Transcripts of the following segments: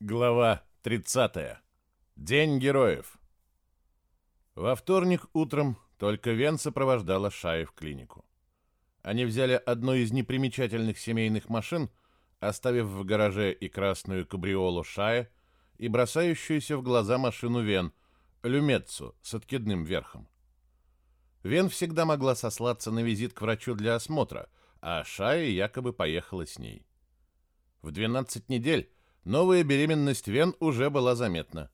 Глава 30. День героев. Во вторник утром только Вен сопровождала Шаи в клинику. Они взяли одну из непримечательных семейных машин, оставив в гараже и красную кабриолу Шаи, и бросающуюся в глаза машину Вен, люметцу с откидным верхом. Вен всегда могла сослаться на визит к врачу для осмотра, а Шая якобы поехала с ней. В 12 недель Новая беременность Вен уже была заметна.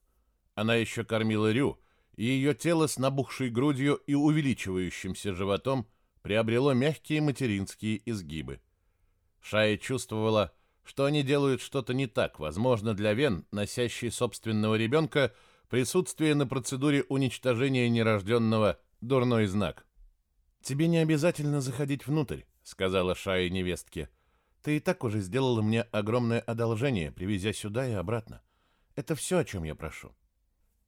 Она еще кормила Рю, и ее тело с набухшей грудью и увеличивающимся животом приобрело мягкие материнские изгибы. Шая чувствовала, что они делают что-то не так. Возможно, для Вен, носящей собственного ребенка, присутствие на процедуре уничтожения нерожденного – дурной знак. «Тебе не обязательно заходить внутрь», — сказала Шая невестке. — ты и так уже сделала мне огромное одолжение, привезя сюда и обратно. Это все, о чем я прошу.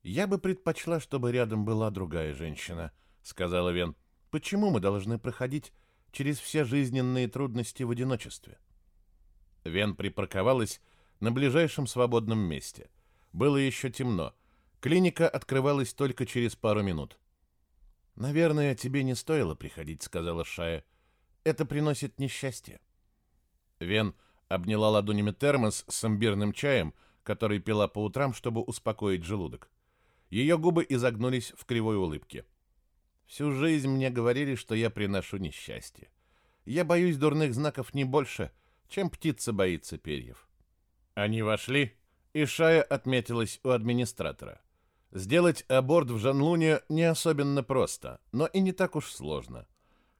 Я бы предпочла, чтобы рядом была другая женщина, сказала Вен. Почему мы должны проходить через все жизненные трудности в одиночестве? Вен припарковалась на ближайшем свободном месте. Было еще темно. Клиника открывалась только через пару минут. «Наверное, тебе не стоило приходить», — сказала Шая. «Это приносит несчастье». Вен обняла ладонями термос с имбирным чаем, который пила по утрам, чтобы успокоить желудок. Ее губы изогнулись в кривой улыбке. Всю жизнь мне говорили, что я приношу несчастье. Я боюсь дурных знаков не больше, чем птица боится перьев. Они вошли, и Шая отметилась у администратора. Сделать аборт в Жанлуне не особенно просто, но и не так уж сложно.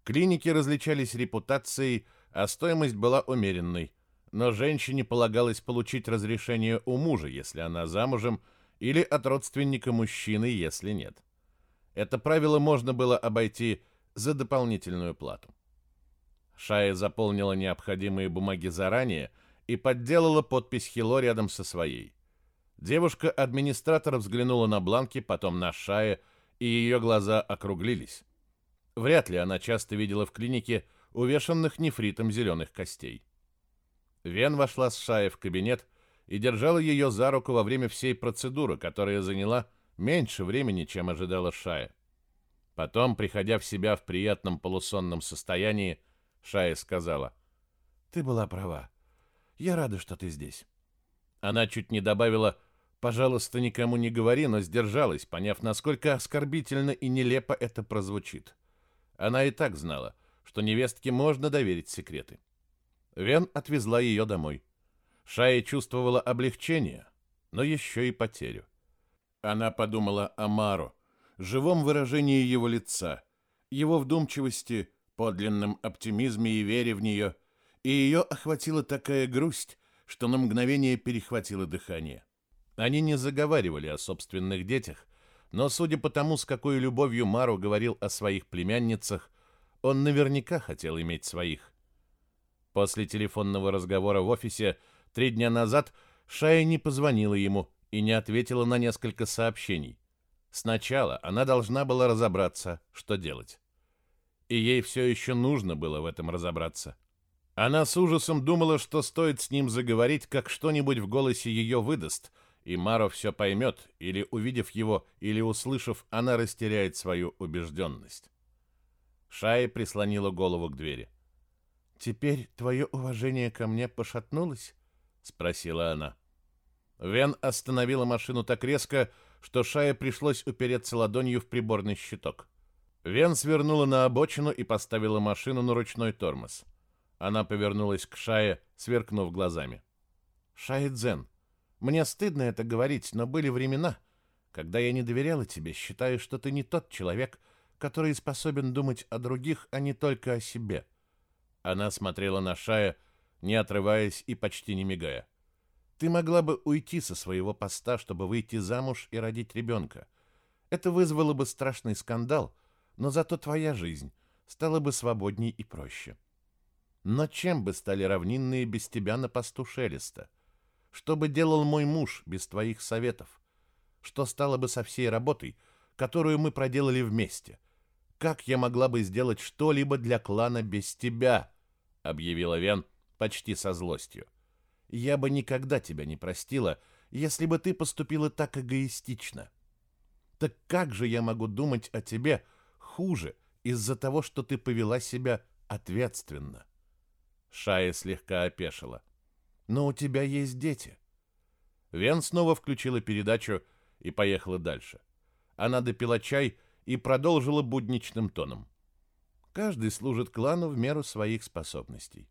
Клиники различались репутацией, а стоимость была умеренной. Но женщине полагалось получить разрешение у мужа, если она замужем, или от родственника мужчины, если нет. Это правило можно было обойти за дополнительную плату. Шая заполнила необходимые бумаги заранее и подделала подпись Хило рядом со своей. Девушка-администратор взглянула на бланки, потом на Шая, и ее глаза округлились. Вряд ли она часто видела в клинике увешанных нефритом зеленых костей. Вен вошла с Шаей в кабинет и держала ее за руку во время всей процедуры, которая заняла меньше времени, чем ожидала Шая. Потом, приходя в себя в приятном полусонном состоянии, Шая сказала, «Ты была права. Я рада, что ты здесь». Она чуть не добавила «пожалуйста, никому не говори», но сдержалась, поняв, насколько оскорбительно и нелепо это прозвучит. Она и так знала — что невестке можно доверить секреты. Вен отвезла ее домой. Шая чувствовала облегчение, но еще и потерю. Она подумала о Мару, живом выражении его лица, его вдумчивости, подлинном оптимизме и вере в нее, и ее охватила такая грусть, что на мгновение перехватило дыхание. Они не заговаривали о собственных детях, но, судя по тому, с какой любовью Мару говорил о своих племянницах, он наверняка хотел иметь своих. После телефонного разговора в офисе три дня назад Шая не позвонила ему и не ответила на несколько сообщений. Сначала она должна была разобраться, что делать. И ей все еще нужно было в этом разобраться. Она с ужасом думала, что стоит с ним заговорить, как что-нибудь в голосе ее выдаст, и Маро все поймет, или, увидев его, или услышав, она растеряет свою убежденность. Шая прислонила голову к двери. «Теперь твое уважение ко мне пошатнулось?» — спросила она. Вен остановила машину так резко, что Шае пришлось упереться ладонью в приборный щиток. Вен свернула на обочину и поставила машину на ручной тормоз. Она повернулась к Шае, сверкнув глазами. «Шае Дзен, мне стыдно это говорить, но были времена, когда я не доверяла тебе, считая, что ты не тот человек, который способен думать о других, а не только о себе. Она смотрела на Шая, не отрываясь и почти не мигая. Ты могла бы уйти со своего поста, чтобы выйти замуж и родить ребенка. Это вызвало бы страшный скандал, но зато твоя жизнь стала бы свободней и проще. Но чем бы стали равнинные без тебя на посту Шелеста? Что бы делал мой муж без твоих советов? Что стало бы со всей работой, которую мы проделали вместе? Как я могла бы сделать что-либо для клана без тебя?» — объявила Вен почти со злостью. «Я бы никогда тебя не простила, если бы ты поступила так эгоистично. Так как же я могу думать о тебе хуже из-за того, что ты повела себя ответственно? Шая слегка опешила. Но у тебя есть дети. Вен снова включила передачу и поехала дальше. Она допила чай и продолжила будничным тоном. Каждый служит клану в меру своих способностей.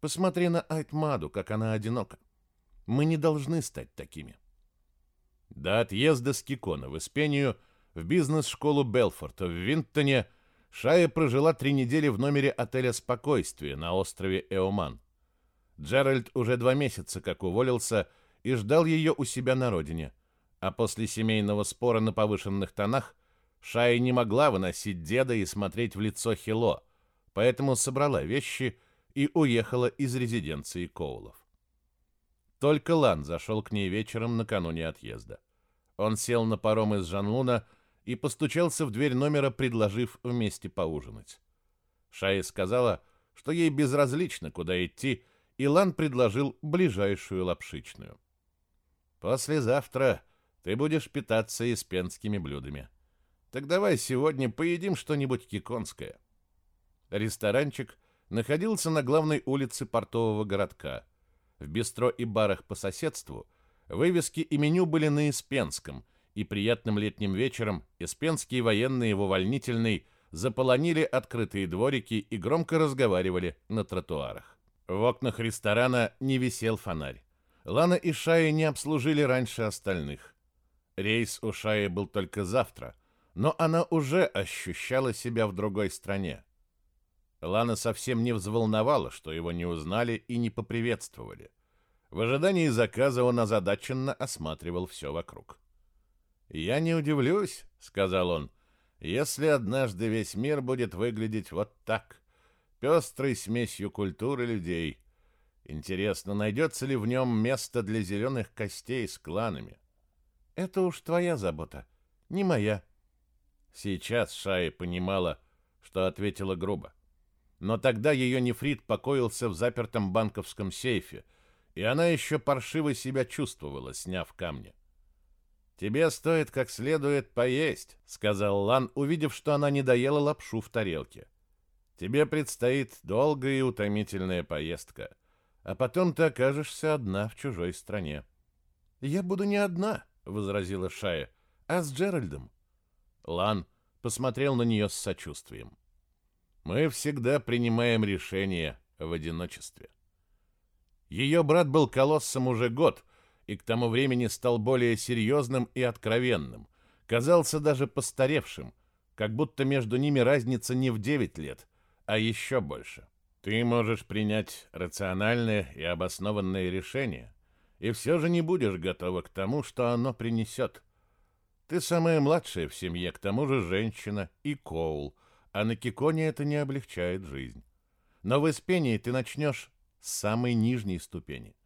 Посмотри на Айтмаду, как она одинока. Мы не должны стать такими. До отъезда с Кикона в Испению в бизнес-школу Белфорта в Винтоне Шая прожила три недели в номере отеля «Спокойствие» на острове Эоман. Джеральд уже два месяца как уволился и ждал ее у себя на родине, а после семейного спора на повышенных тонах Шая не могла выносить деда и смотреть в лицо Хило, поэтому собрала вещи и уехала из резиденции Коулов. Только Лан зашел к ней вечером накануне отъезда. Он сел на паром из Жанлуна и постучался в дверь номера, предложив вместе поужинать. Шая сказала, что ей безразлично, куда идти, и Лан предложил ближайшую лапшичную. «Послезавтра ты будешь питаться испенскими блюдами. Так давай сегодня поедим что-нибудь киконское». Ресторанчик находился на главной улице портового городка. В бистро и барах по соседству вывески и меню были на испенском, и приятным летним вечером испенские военные в увольнительной заполонили открытые дворики и громко разговаривали на тротуарах. В окнах ресторана не висел фонарь. Лана и Шая не обслужили раньше остальных. Рейс у Шаи был только завтра, но она уже ощущала себя в другой стране. Лана совсем не взволновала, что его не узнали и не поприветствовали. В ожидании заказа он озадаченно осматривал все вокруг. «Я не удивлюсь», — сказал он, — «если однажды весь мир будет выглядеть вот так, пестрой смесью культуры людей. Интересно, найдется ли в нем место для зеленых костей с кланами? Это уж твоя забота, не моя». Сейчас Шая понимала, что ответила грубо. Но тогда ее нефрит покоился в запертом банковском сейфе, и она еще паршиво себя чувствовала, сняв камни. «Тебе стоит как следует поесть», — сказал Лан, увидев, что она не доела лапшу в тарелке. «Тебе предстоит долгая и утомительная поездка, а потом ты окажешься одна в чужой стране». «Я буду не одна», — возразила Шая, — «а с Джеральдом». Лан посмотрел на нее с сочувствием. «Мы всегда принимаем решения в одиночестве». Ее брат был колоссом уже год — и к тому времени стал более серьезным и откровенным, казался даже постаревшим, как будто между ними разница не в 9 лет, а еще больше. Ты можешь принять рациональное и обоснованное решение, и все же не будешь готова к тому, что оно принесет. Ты самая младшая в семье, к тому же женщина и Коул, а на Киконе это не облегчает жизнь. Но в Испении ты начнешь с самой нижней ступени.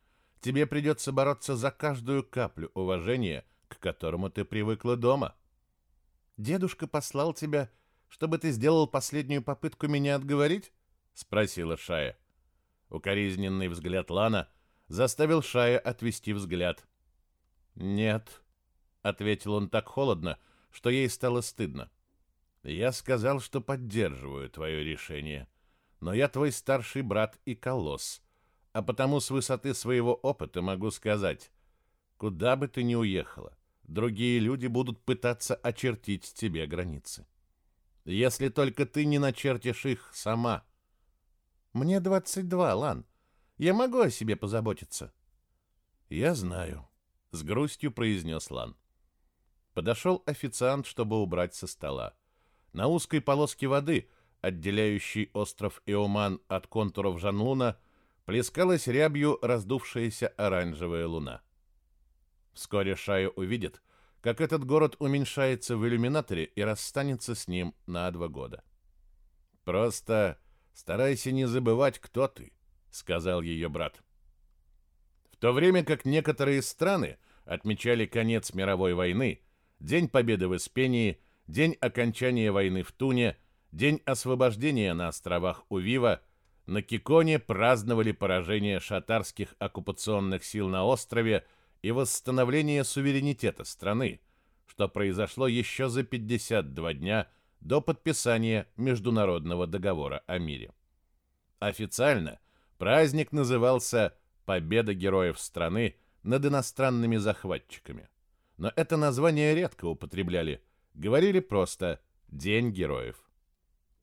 Тебе придется бороться за каждую каплю уважения, к которому ты привыкла дома. Дедушка послал тебя, чтобы ты сделал последнюю попытку меня отговорить? спросила Шая. Укоризненный взгляд Лана заставил Шая отвести взгляд. Нет, ответил он так холодно, что ей стало стыдно. Я сказал, что поддерживаю твое решение, но я твой старший брат и колосс а потому с высоты своего опыта могу сказать, куда бы ты ни уехала, другие люди будут пытаться очертить тебе границы. Если только ты не начертишь их сама. Мне 22, Лан. Я могу о себе позаботиться. Я знаю, с грустью произнес Лан. Подошел официант, чтобы убрать со стола. На узкой полоске воды, отделяющей остров Иоман от контуров Жанлуна, плескалась рябью раздувшаяся оранжевая луна. Вскоре Шая увидит, как этот город уменьшается в иллюминаторе и расстанется с ним на два года. «Просто старайся не забывать, кто ты», — сказал ее брат. В то время как некоторые страны отмечали конец мировой войны, День Победы в Испении, День окончания войны в Туне, День освобождения на островах Увива — на Киконе праздновали поражение шатарских оккупационных сил на острове и восстановления суверенитета страны, что произошло еще за 52 дня до подписания Международного договора о мире. Официально праздник назывался «Победа героев страны над иностранными захватчиками». Но это название редко употребляли, говорили просто «День героев».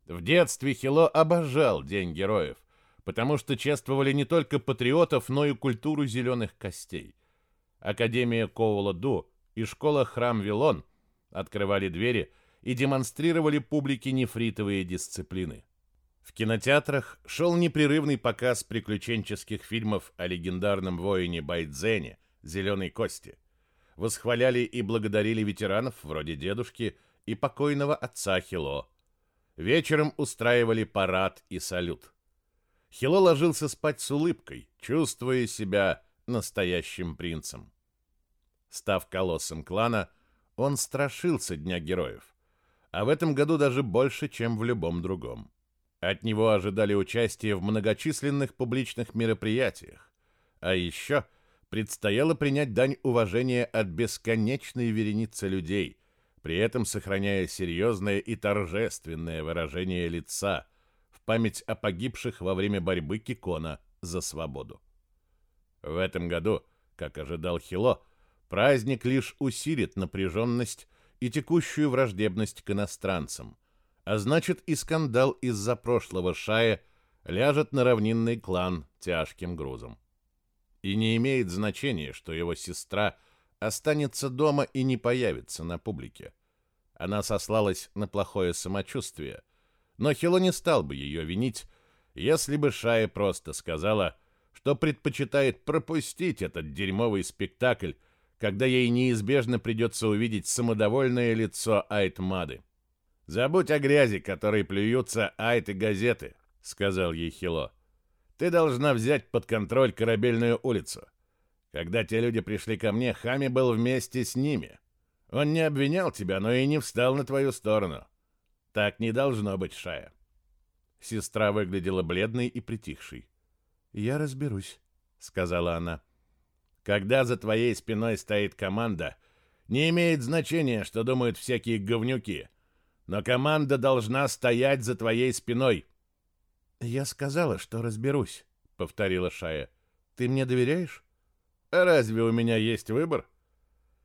В детстве Хило обожал День героев, потому что чествовали не только патриотов, но и культуру зеленых костей. Академия Коула-Ду и школа Храм Вилон открывали двери и демонстрировали публике нефритовые дисциплины. В кинотеатрах шел непрерывный показ приключенческих фильмов о легендарном воине Байдзене «Зеленой кости». Восхваляли и благодарили ветеранов вроде дедушки и покойного отца Хило. Вечером устраивали парад и салют. Хило ложился спать с улыбкой, чувствуя себя настоящим принцем. Став колоссом клана, он страшился Дня Героев, а в этом году даже больше, чем в любом другом. От него ожидали участия в многочисленных публичных мероприятиях, а еще предстояло принять дань уважения от бесконечной вереницы людей, при этом сохраняя серьезное и торжественное выражение лица – память о погибших во время борьбы Кикона за свободу. В этом году, как ожидал Хило, праздник лишь усилит напряженность и текущую враждебность к иностранцам, а значит и скандал из-за прошлого шая ляжет на равнинный клан тяжким грузом. И не имеет значения, что его сестра останется дома и не появится на публике. Она сослалась на плохое самочувствие – но Хило не стал бы ее винить, если бы Шая просто сказала, что предпочитает пропустить этот дерьмовый спектакль, когда ей неизбежно придется увидеть самодовольное лицо Айтмады. «Забудь о грязи, которой плюются Айт и газеты», — сказал ей Хило. «Ты должна взять под контроль корабельную улицу. Когда те люди пришли ко мне, Хами был вместе с ними. Он не обвинял тебя, но и не встал на твою сторону. Так не должно быть, Шая. Сестра выглядела бледной и притихшей. «Я разберусь», — сказала она. «Когда за твоей спиной стоит команда, не имеет значения, что думают всякие говнюки. Но команда должна стоять за твоей спиной». «Я сказала, что разберусь», — повторила Шая. «Ты мне доверяешь?» «А разве у меня есть выбор?»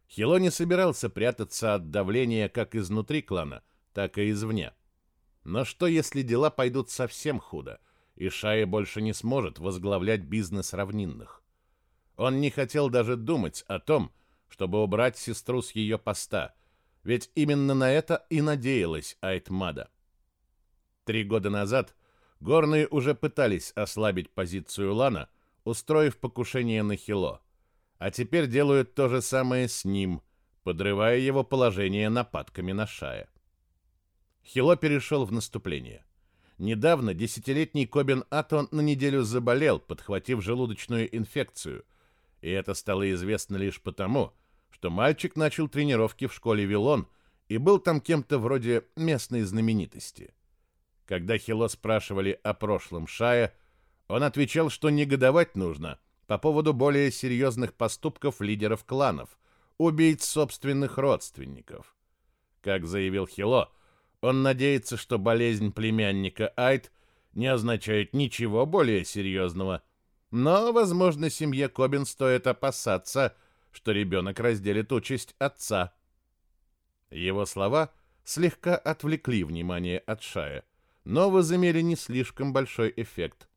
Хило не собирался прятаться от давления как изнутри клана, так и извне. Но что, если дела пойдут совсем худо, и Шая больше не сможет возглавлять бизнес равнинных? Он не хотел даже думать о том, чтобы убрать сестру с ее поста, ведь именно на это и надеялась Айтмада. Три года назад горные уже пытались ослабить позицию Лана, устроив покушение на Хило, а теперь делают то же самое с ним, подрывая его положение нападками на Шая. Хило перешел в наступление. Недавно десятилетний Кобин Атон на неделю заболел, подхватив желудочную инфекцию, и это стало известно лишь потому, что мальчик начал тренировки в школе Вилон и был там кем-то вроде местной знаменитости. Когда Хило спрашивали о прошлом Шая, он отвечал, что негодовать нужно по поводу более серьезных поступков лидеров кланов, убийц собственных родственников. Как заявил Хило, он надеется, что болезнь племянника Айт не означает ничего более серьезного. Но, возможно, семье Кобин стоит опасаться, что ребенок разделит участь отца. Его слова слегка отвлекли внимание от Шая, но возымели не слишком большой эффект.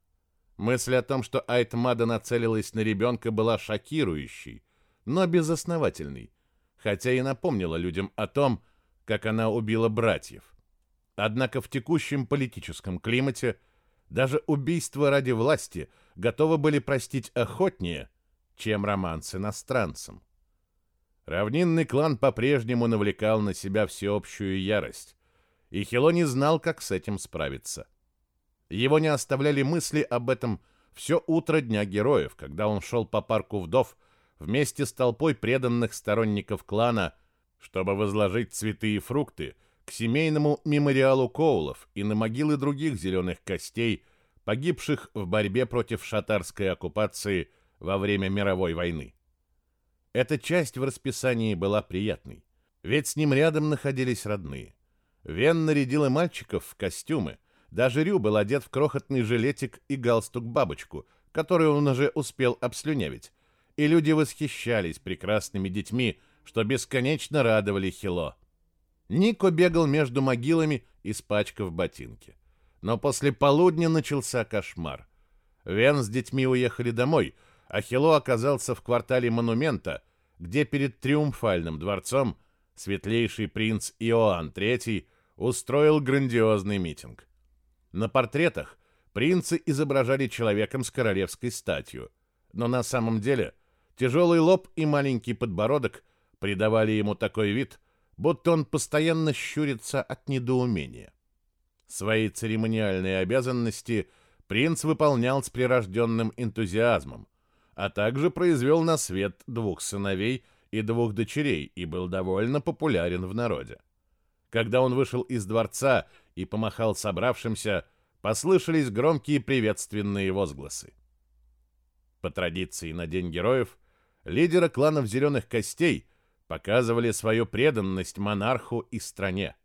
Мысль о том, что Айтмада нацелилась на ребенка, была шокирующей, но безосновательной, хотя и напомнила людям о том, как она убила братьев. Однако в текущем политическом климате даже убийство ради власти готовы были простить охотнее, чем роман с иностранцем. Равнинный клан по-прежнему навлекал на себя всеобщую ярость, и Хило не знал, как с этим справиться. Его не оставляли мысли об этом все утро Дня Героев, когда он шел по парку вдов вместе с толпой преданных сторонников клана, чтобы возложить цветы и фрукты к семейному мемориалу Коулов и на могилы других зеленых костей, погибших в борьбе против шатарской оккупации во время мировой войны. Эта часть в расписании была приятной, ведь с ним рядом находились родные. Вен нарядила мальчиков в костюмы, даже Рю был одет в крохотный жилетик и галстук-бабочку, который он уже успел обслюнявить, и люди восхищались прекрасными детьми, что бесконечно радовали Хило. Нико бегал между могилами, испачкав ботинки. Но после полудня начался кошмар. Вен с детьми уехали домой, а Хило оказался в квартале Монумента, где перед Триумфальным дворцом светлейший принц Иоанн III устроил грандиозный митинг. На портретах принцы изображали человеком с королевской статью, но на самом деле тяжелый лоб и маленький подбородок придавали ему такой вид, будто он постоянно щурится от недоумения. Свои церемониальные обязанности принц выполнял с прирожденным энтузиазмом, а также произвел на свет двух сыновей и двух дочерей и был довольно популярен в народе. Когда он вышел из дворца и помахал собравшимся, послышались громкие приветственные возгласы. По традиции на День героев лидеры кланов Зеленых Костей показывали свою преданность монарху и стране.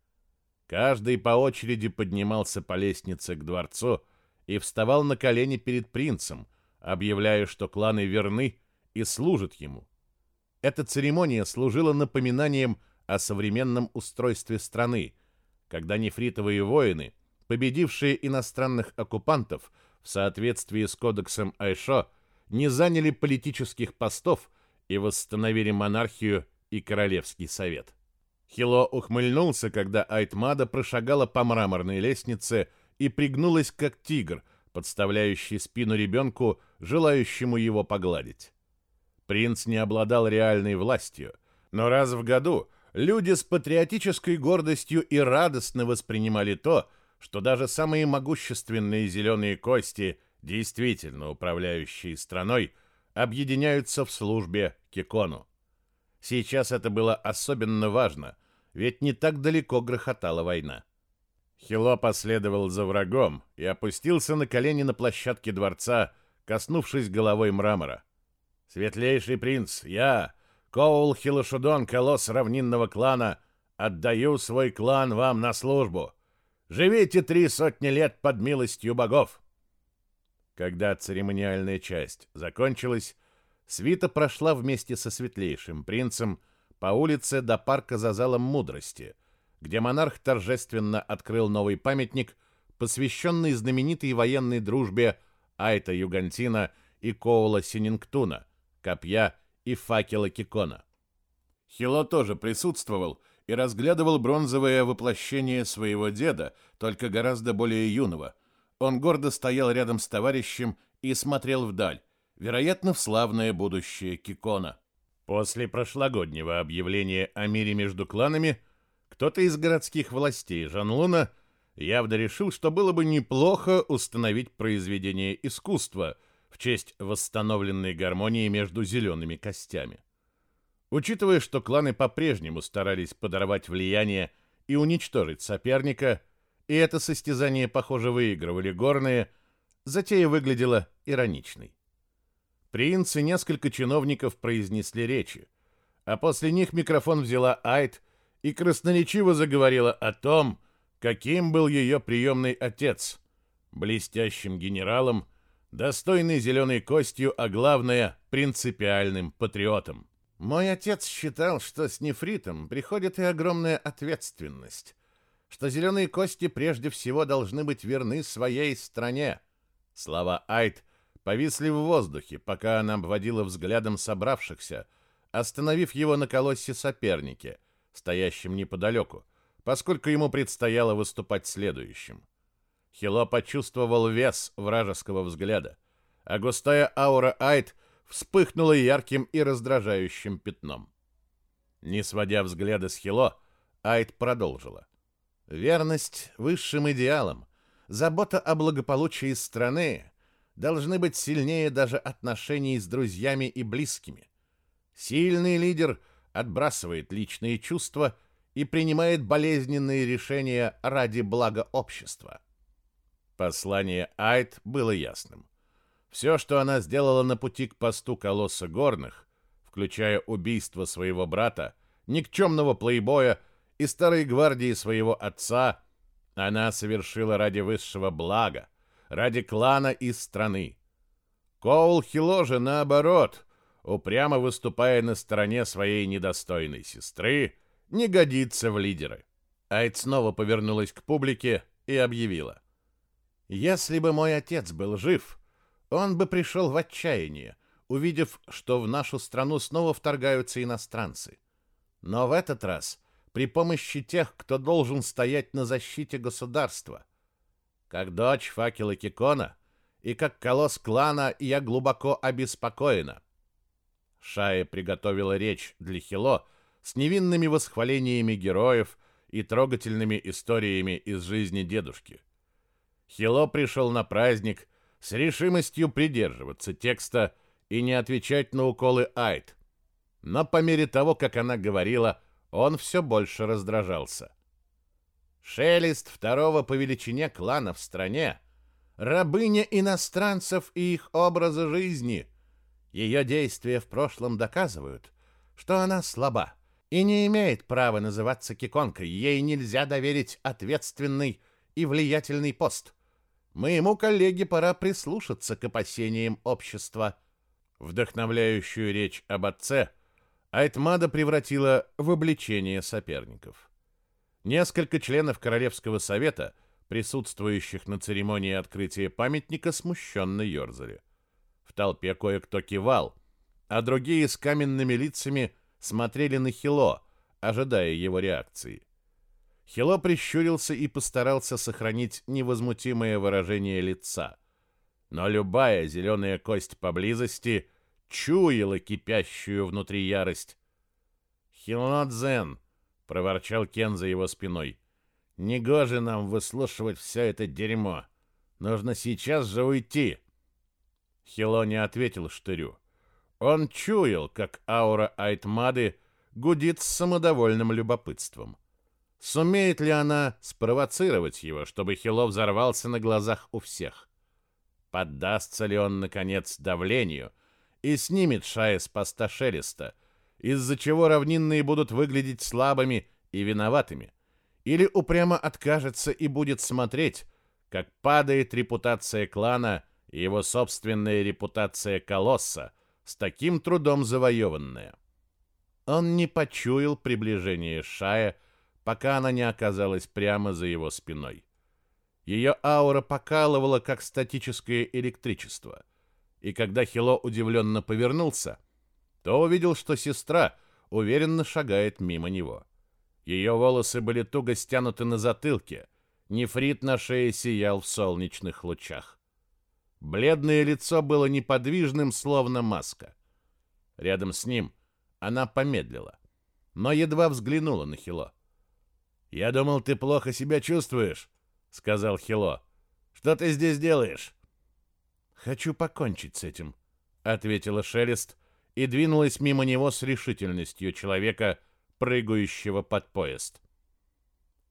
Каждый по очереди поднимался по лестнице к дворцу и вставал на колени перед принцем, объявляя, что кланы верны и служат ему. Эта церемония служила напоминанием о современном устройстве страны, когда нефритовые воины, победившие иностранных оккупантов в соответствии с кодексом Айшо, не заняли политических постов и восстановили монархию и королевский совет. Хило ухмыльнулся, когда Айтмада прошагала по мраморной лестнице и пригнулась, как тигр, подставляющий спину ребенку, желающему его погладить. Принц не обладал реальной властью, но раз в году люди с патриотической гордостью и радостно воспринимали то, что даже самые могущественные зеленые кости, действительно управляющие страной, объединяются в службе Кикону. Сейчас это было особенно важно, ведь не так далеко грохотала война. Хило последовал за врагом и опустился на колени на площадке дворца, коснувшись головой мрамора. «Светлейший принц, я, Коул Хилошудон, колосс равнинного клана, отдаю свой клан вам на службу. Живите три сотни лет под милостью богов!» Когда церемониальная часть закончилась, Свита прошла вместе со светлейшим принцем по улице до парка за залом мудрости, где монарх торжественно открыл новый памятник, посвященный знаменитой военной дружбе Айта Югантина и Коула Синингтуна, копья и факела Кикона. Хило тоже присутствовал и разглядывал бронзовое воплощение своего деда, только гораздо более юного. Он гордо стоял рядом с товарищем и смотрел вдаль, вероятно, в славное будущее Кикона. После прошлогоднего объявления о мире между кланами, кто-то из городских властей Жанлуна явно решил, что было бы неплохо установить произведение искусства в честь восстановленной гармонии между зелеными костями. Учитывая, что кланы по-прежнему старались подорвать влияние и уничтожить соперника, и это состязание, похоже, выигрывали горные, затея выглядела ироничной. Принц и несколько чиновников произнесли речи, а после них микрофон взяла Айт и красноречиво заговорила о том, каким был ее приемный отец, блестящим генералом, достойный зеленой костью, а главное, принципиальным патриотом. Мой отец считал, что с нефритом приходит и огромная ответственность, что зеленые кости прежде всего должны быть верны своей стране. Слова Айт повисли в воздухе, пока она обводила взглядом собравшихся, остановив его на колоссе сопернике, стоящем неподалеку, поскольку ему предстояло выступать следующим. Хило почувствовал вес вражеского взгляда, а густая аура Айт вспыхнула ярким и раздражающим пятном. Не сводя взгляда с Хило, Айт продолжила. «Верность высшим идеалам, забота о благополучии страны должны быть сильнее даже отношений с друзьями и близкими. Сильный лидер отбрасывает личные чувства и принимает болезненные решения ради блага общества. Послание Айт было ясным. Все, что она сделала на пути к посту колосса горных, включая убийство своего брата, никчемного плейбоя и старой гвардии своего отца, она совершила ради высшего блага, ради клана и страны. Коул Хило же, наоборот, упрямо выступая на стороне своей недостойной сестры, не годится в лидеры. Айд снова повернулась к публике и объявила. «Если бы мой отец был жив, он бы пришел в отчаяние, увидев, что в нашу страну снова вторгаются иностранцы. Но в этот раз при помощи тех, кто должен стоять на защите государства. Как дочь факела Кикона и как колосс клана я глубоко обеспокоена. Шая приготовила речь для Хило с невинными восхвалениями героев и трогательными историями из жизни дедушки. Хило пришел на праздник с решимостью придерживаться текста и не отвечать на уколы Айд. Но по мере того, как она говорила, он все больше раздражался. Шелест второго по величине клана в стране, рабыня иностранцев и их образа жизни. Ее действия в прошлом доказывают, что она слаба и не имеет права называться киконкой. Ей нельзя доверить ответственный и влиятельный пост. Моему коллеге пора прислушаться к опасениям общества. Вдохновляющую речь об отце Айтмада превратила в обличение соперников. Несколько членов Королевского совета, присутствующих на церемонии открытия памятника, смущенно ерзали. В толпе кое-кто кивал, а другие с каменными лицами смотрели на Хило, ожидая его реакции. Хило прищурился и постарался сохранить невозмутимое выражение лица. Но любая зеленая кость поблизости чуяла кипящую внутри ярость. «Хило-дзен!» — проворчал Кен за его спиной. «Негоже нам выслушивать все это дерьмо. Нужно сейчас же уйти!» Хило не ответил штырю. Он чуял, как аура Айтмады гудит с самодовольным любопытством. Сумеет ли она спровоцировать его, чтобы Хило взорвался на глазах у всех? Поддастся ли он, наконец, давлению и снимет Шая с поста Шелеста, из-за чего равнинные будут выглядеть слабыми и виноватыми? Или упрямо откажется и будет смотреть, как падает репутация клана и его собственная репутация колосса, с таким трудом завоеванная? Он не почуял приближение Шая, пока она не оказалась прямо за его спиной. Ее аура покалывала, как статическое электричество. И когда Хило удивленно повернулся, то увидел, что сестра уверенно шагает мимо него. Ее волосы были туго стянуты на затылке, нефрит на шее сиял в солнечных лучах. Бледное лицо было неподвижным, словно маска. Рядом с ним она помедлила, но едва взглянула на Хило. «Я думал, ты плохо себя чувствуешь», — сказал Хило. «Что ты здесь делаешь?» «Хочу покончить с этим», — ответила Шелест и двинулась мимо него с решительностью человека, прыгающего под поезд.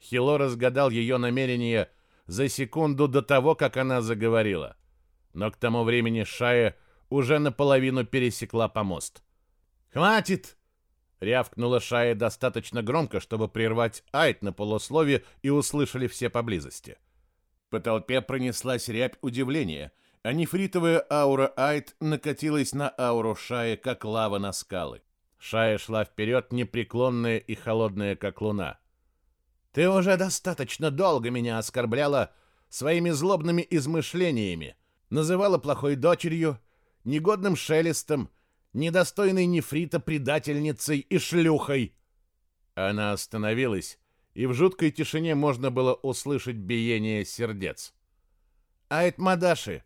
Хило разгадал ее намерение за секунду до того, как она заговорила. Но к тому времени Шая уже наполовину пересекла помост. «Хватит!» Рявкнула Шая достаточно громко, чтобы прервать Айт на полуслове и услышали все поблизости. По толпе пронеслась рябь удивления, а нефритовая аура Айт накатилась на ауру Шая, как лава на скалы. Шая шла вперед, непреклонная и холодная, как луна. «Ты уже достаточно долго меня оскорбляла своими злобными измышлениями, называла плохой дочерью, негодным шелестом, недостойной нефрита предательницей и шлюхой. Она остановилась, и в жуткой тишине можно было услышать биение сердец. «Айт Мадаши,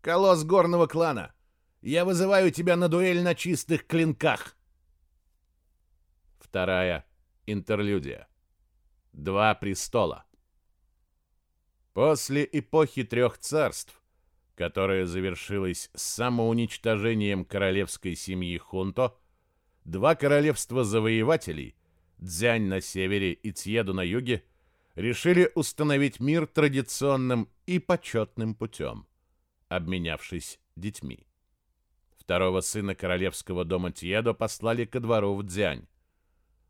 колосс горного клана, я вызываю тебя на дуэль на чистых клинках!» Вторая интерлюдия. Два престола. После эпохи трех царств которая завершилась самоуничтожением королевской семьи Хунто, два королевства завоевателей, Дзянь на севере и Цьеду на юге, решили установить мир традиционным и почетным путем, обменявшись детьми. Второго сына королевского дома Тьедо послали ко двору в Дзянь.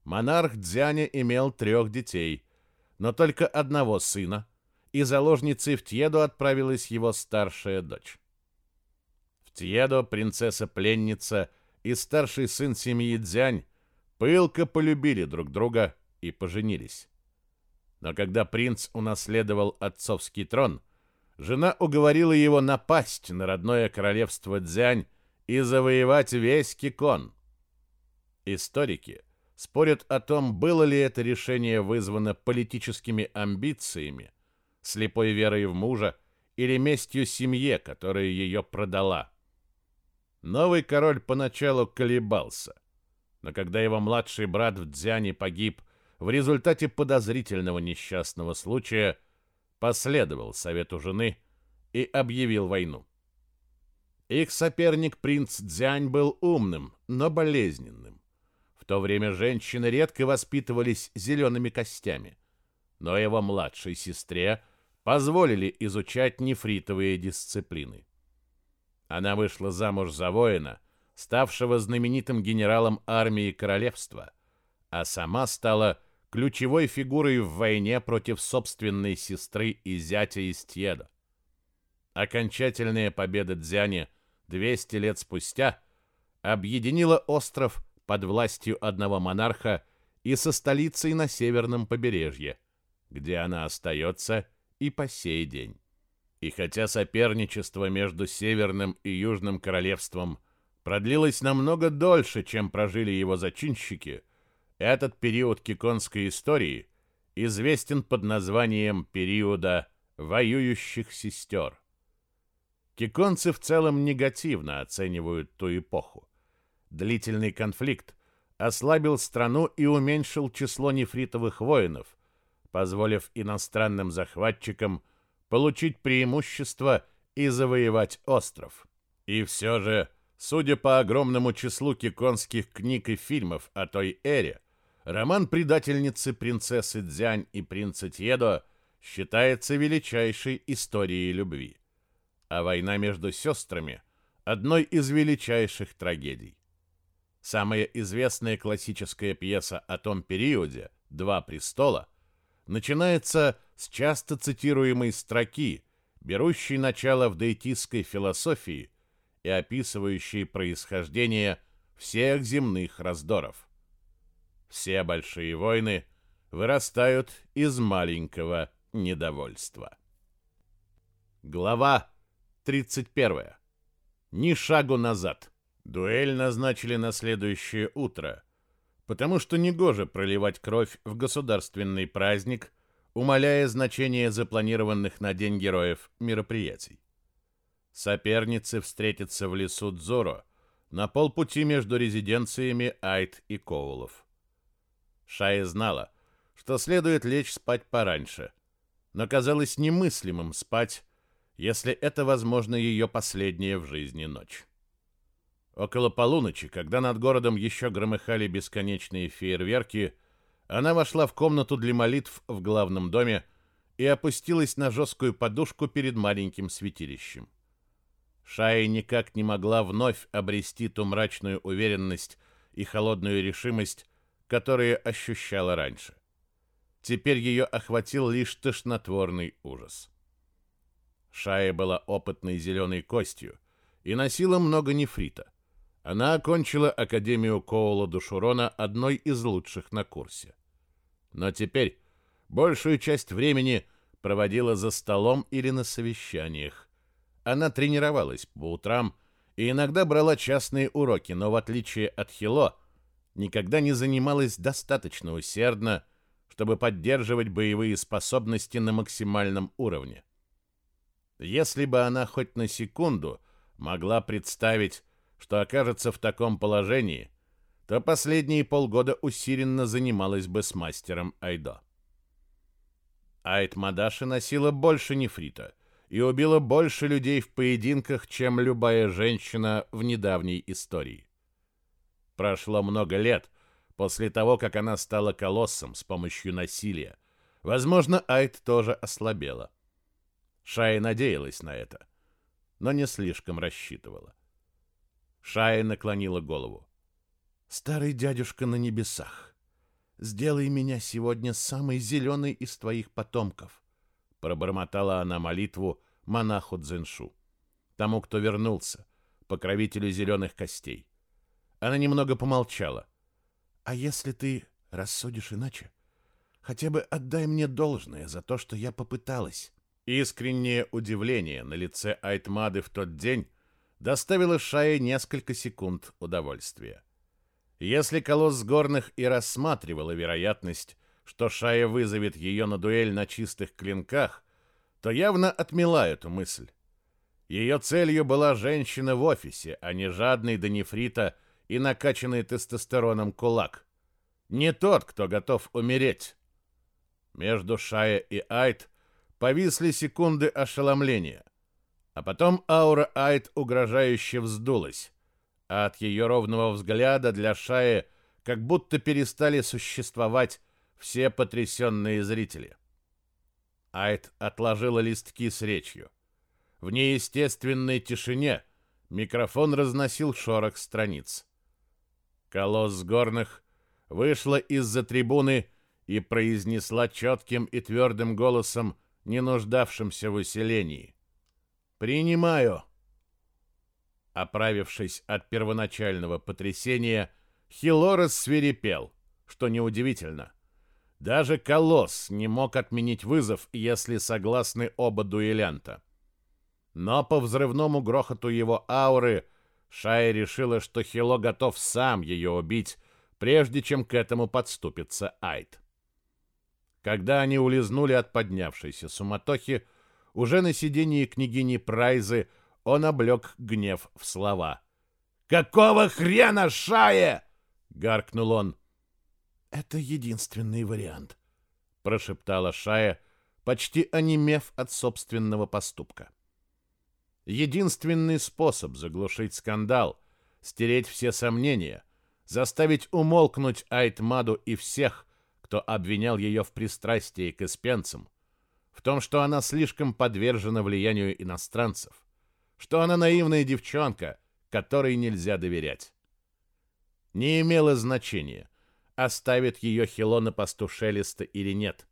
Монарх Дзяня имел трех детей, но только одного сына, и заложницей в Тьедо отправилась его старшая дочь. В Тьедо принцесса-пленница и старший сын семьи Дзянь пылко полюбили друг друга и поженились. Но когда принц унаследовал отцовский трон, жена уговорила его напасть на родное королевство Дзянь и завоевать весь Кикон. Историки спорят о том, было ли это решение вызвано политическими амбициями, слепой верой в мужа или местью семье, которая ее продала. Новый король поначалу колебался, но когда его младший брат в Дзяне погиб в результате подозрительного несчастного случая последовал совету жены и объявил войну. Их соперник принц Дзянь был умным, но болезненным. В то время женщины редко воспитывались зелеными костями, но его младшей сестре позволили изучать нефритовые дисциплины. Она вышла замуж за воина, ставшего знаменитым генералом армии королевства, а сама стала ключевой фигурой в войне против собственной сестры и зятя Истьеда. Окончательная победа Дзяни 200 лет спустя объединила остров под властью одного монарха и со столицей на северном побережье, где она остается и по сей день. И хотя соперничество между Северным и Южным королевством продлилось намного дольше, чем прожили его зачинщики, этот период киконской истории известен под названием периода воюющих сестер. Киконцы в целом негативно оценивают ту эпоху. Длительный конфликт ослабил страну и уменьшил число нефритовых воинов, позволив иностранным захватчикам получить преимущество и завоевать остров. И все же, судя по огромному числу киконских книг и фильмов о той эре, Роман предательницы принцессы Дзянь и принца Тьедо считается величайшей историей любви, а война между сестрами – одной из величайших трагедий. Самая известная классическая пьеса о том периоде «Два престола» начинается с часто цитируемой строки, берущей начало в дейтистской философии и описывающей происхождение всех земных раздоров. Все большие войны вырастают из маленького недовольства. Глава 31. Ни шагу назад. Дуэль назначили на следующее утро, потому что негоже проливать кровь в государственный праздник, умаляя значение запланированных на День героев мероприятий. Соперницы встретятся в лесу Дзоро на полпути между резиденциями Айт и Коулов. Шая знала, что следует лечь спать пораньше, но казалось немыслимым спать, если это, возможно, ее последняя в жизни ночь. Около полуночи, когда над городом еще громыхали бесконечные фейерверки, она вошла в комнату для молитв в главном доме и опустилась на жесткую подушку перед маленьким святилищем. Шая никак не могла вновь обрести ту мрачную уверенность и холодную решимость, которые ощущала раньше. Теперь ее охватил лишь тошнотворный ужас. Шая была опытной зеленой костью и носила много нефрита. Она окончила Академию Коула Душурона одной из лучших на курсе. Но теперь большую часть времени проводила за столом или на совещаниях. Она тренировалась по утрам и иногда брала частные уроки, но в отличие от Хило, никогда не занималась достаточно усердно, чтобы поддерживать боевые способности на максимальном уровне. Если бы она хоть на секунду могла представить, что окажется в таком положении, то последние полгода усиленно занималась бы с мастером Айдо. Айд Мадаши носила больше нефрита и убила больше людей в поединках, чем любая женщина в недавней истории. Прошло много лет после того, как она стала колоссом с помощью насилия. Возможно, Айд тоже ослабела. Шая надеялась на это, но не слишком рассчитывала. Шая наклонила голову. «Старый дядюшка на небесах, сделай меня сегодня самой зеленой из твоих потомков», пробормотала она молитву монаху Дзеншу, тому, кто вернулся, покровителю зеленых костей. Она немного помолчала. «А если ты рассудишь иначе, хотя бы отдай мне должное за то, что я попыталась». Искреннее удивление на лице Айтмады в тот день доставило Шае несколько секунд удовольствия. Если колосс горных и рассматривала вероятность, что Шая вызовет ее на дуэль на чистых клинках, то явно отмела эту мысль. Ее целью была женщина в офисе, а не жадный до нефрита и накачанный тестостероном кулак. Не тот, кто готов умереть. Между Шая и Айт повисли секунды ошеломления. А потом аура Айт угрожающе вздулась, а от ее ровного взгляда для Шаи как будто перестали существовать все потрясенные зрители. Айт отложила листки с речью. В неестественной тишине микрофон разносил шорох страниц. Колосс горных вышла из-за трибуны и произнесла четким и твердым голосом, не нуждавшимся в усилении. «Принимаю!» Оправившись от первоначального потрясения, Хилорес свирепел, что неудивительно. Даже Колосс не мог отменить вызов, если согласны оба дуэлянта. Но по взрывному грохоту его ауры Шая решила, что Хило готов сам ее убить, прежде чем к этому подступится Айд. Когда они улизнули от поднявшейся суматохи, уже на сидении княгини Прайзы он облег гнев в слова. «Какого хрена, Шае?» — гаркнул он. «Это единственный вариант», — прошептала Шая, почти онемев от собственного поступка. Единственный способ заглушить скандал, стереть все сомнения, заставить умолкнуть Айтмаду и всех, кто обвинял ее в пристрастии к испенцам, в том, что она слишком подвержена влиянию иностранцев, что она наивная девчонка, которой нельзя доверять. Не имело значения, оставит ее Хило на посту Шелеста или нет.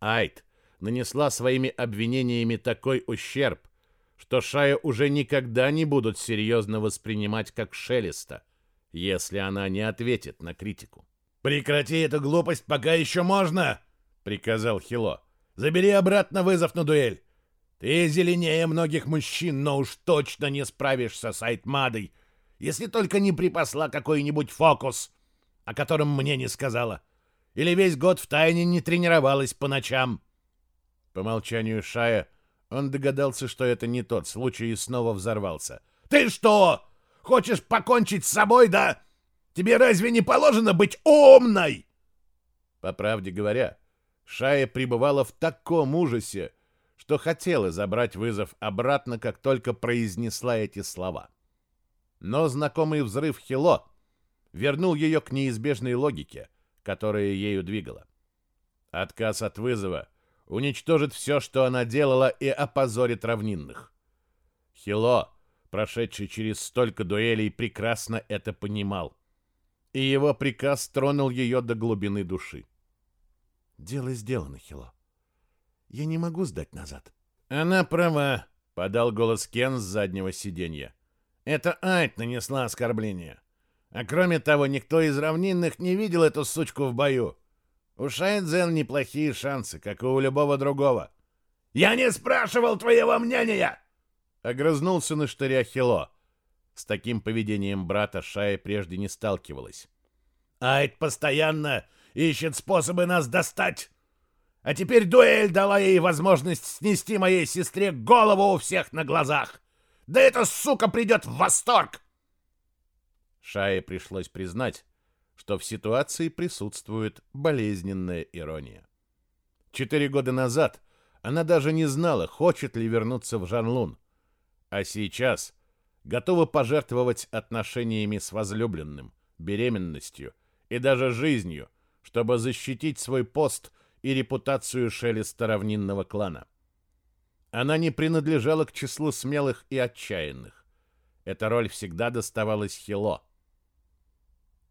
Айт нанесла своими обвинениями такой ущерб, что Шая уже никогда не будут серьезно воспринимать как Шелеста, если она не ответит на критику. «Прекрати эту глупость, пока еще можно!» — приказал Хило. «Забери обратно вызов на дуэль. Ты зеленее многих мужчин, но уж точно не справишься с Айтмадой, если только не припасла какой-нибудь фокус, о котором мне не сказала. Или весь год в тайне не тренировалась по ночам». По молчанию Шая он догадался, что это не тот случай и снова взорвался. «Ты что, хочешь покончить с собой, да?» Тебе разве не положено быть умной?» По правде говоря, Шая пребывала в таком ужасе, что хотела забрать вызов обратно, как только произнесла эти слова. Но знакомый взрыв Хило вернул ее к неизбежной логике, которая ею двигала. Отказ от вызова уничтожит все, что она делала, и опозорит равнинных. Хило, прошедший через столько дуэлей, прекрасно это понимал и его приказ тронул ее до глубины души. «Дело сделано, Хило. Я не могу сдать назад». «Она права», — подал голос Кен с заднего сиденья. «Это Айт нанесла оскорбление. А кроме того, никто из равнинных не видел эту сучку в бою. У Шайдзен неплохие шансы, как и у любого другого». «Я не спрашивал твоего мнения!» — огрызнулся на штыря Хило. С таким поведением брата Шая прежде не сталкивалась. «Айд постоянно ищет способы нас достать. А теперь дуэль дала ей возможность снести моей сестре голову у всех на глазах. Да эта сука придет в восторг!» Шае пришлось признать, что в ситуации присутствует болезненная ирония. Четыре года назад она даже не знала, хочет ли вернуться в Жанлун. А сейчас готова пожертвовать отношениями с возлюбленным, беременностью и даже жизнью, чтобы защитить свой пост и репутацию шелеста равнинного клана. Она не принадлежала к числу смелых и отчаянных. Эта роль всегда доставалась Хило.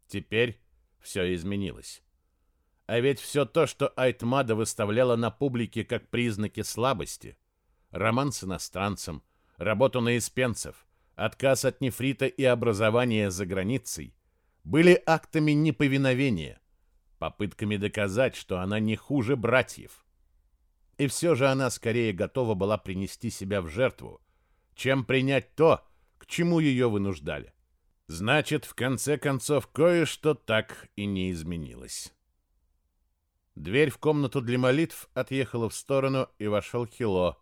Теперь все изменилось. А ведь все то, что Айтмада выставляла на публике как признаки слабости, роман с иностранцем, работу на испенцев, отказ от нефрита и образования за границей, были актами неповиновения, попытками доказать, что она не хуже братьев. И все же она скорее готова была принести себя в жертву, чем принять то, к чему ее вынуждали. Значит, в конце концов, кое-что так и не изменилось. Дверь в комнату для молитв отъехала в сторону, и вошел Хило.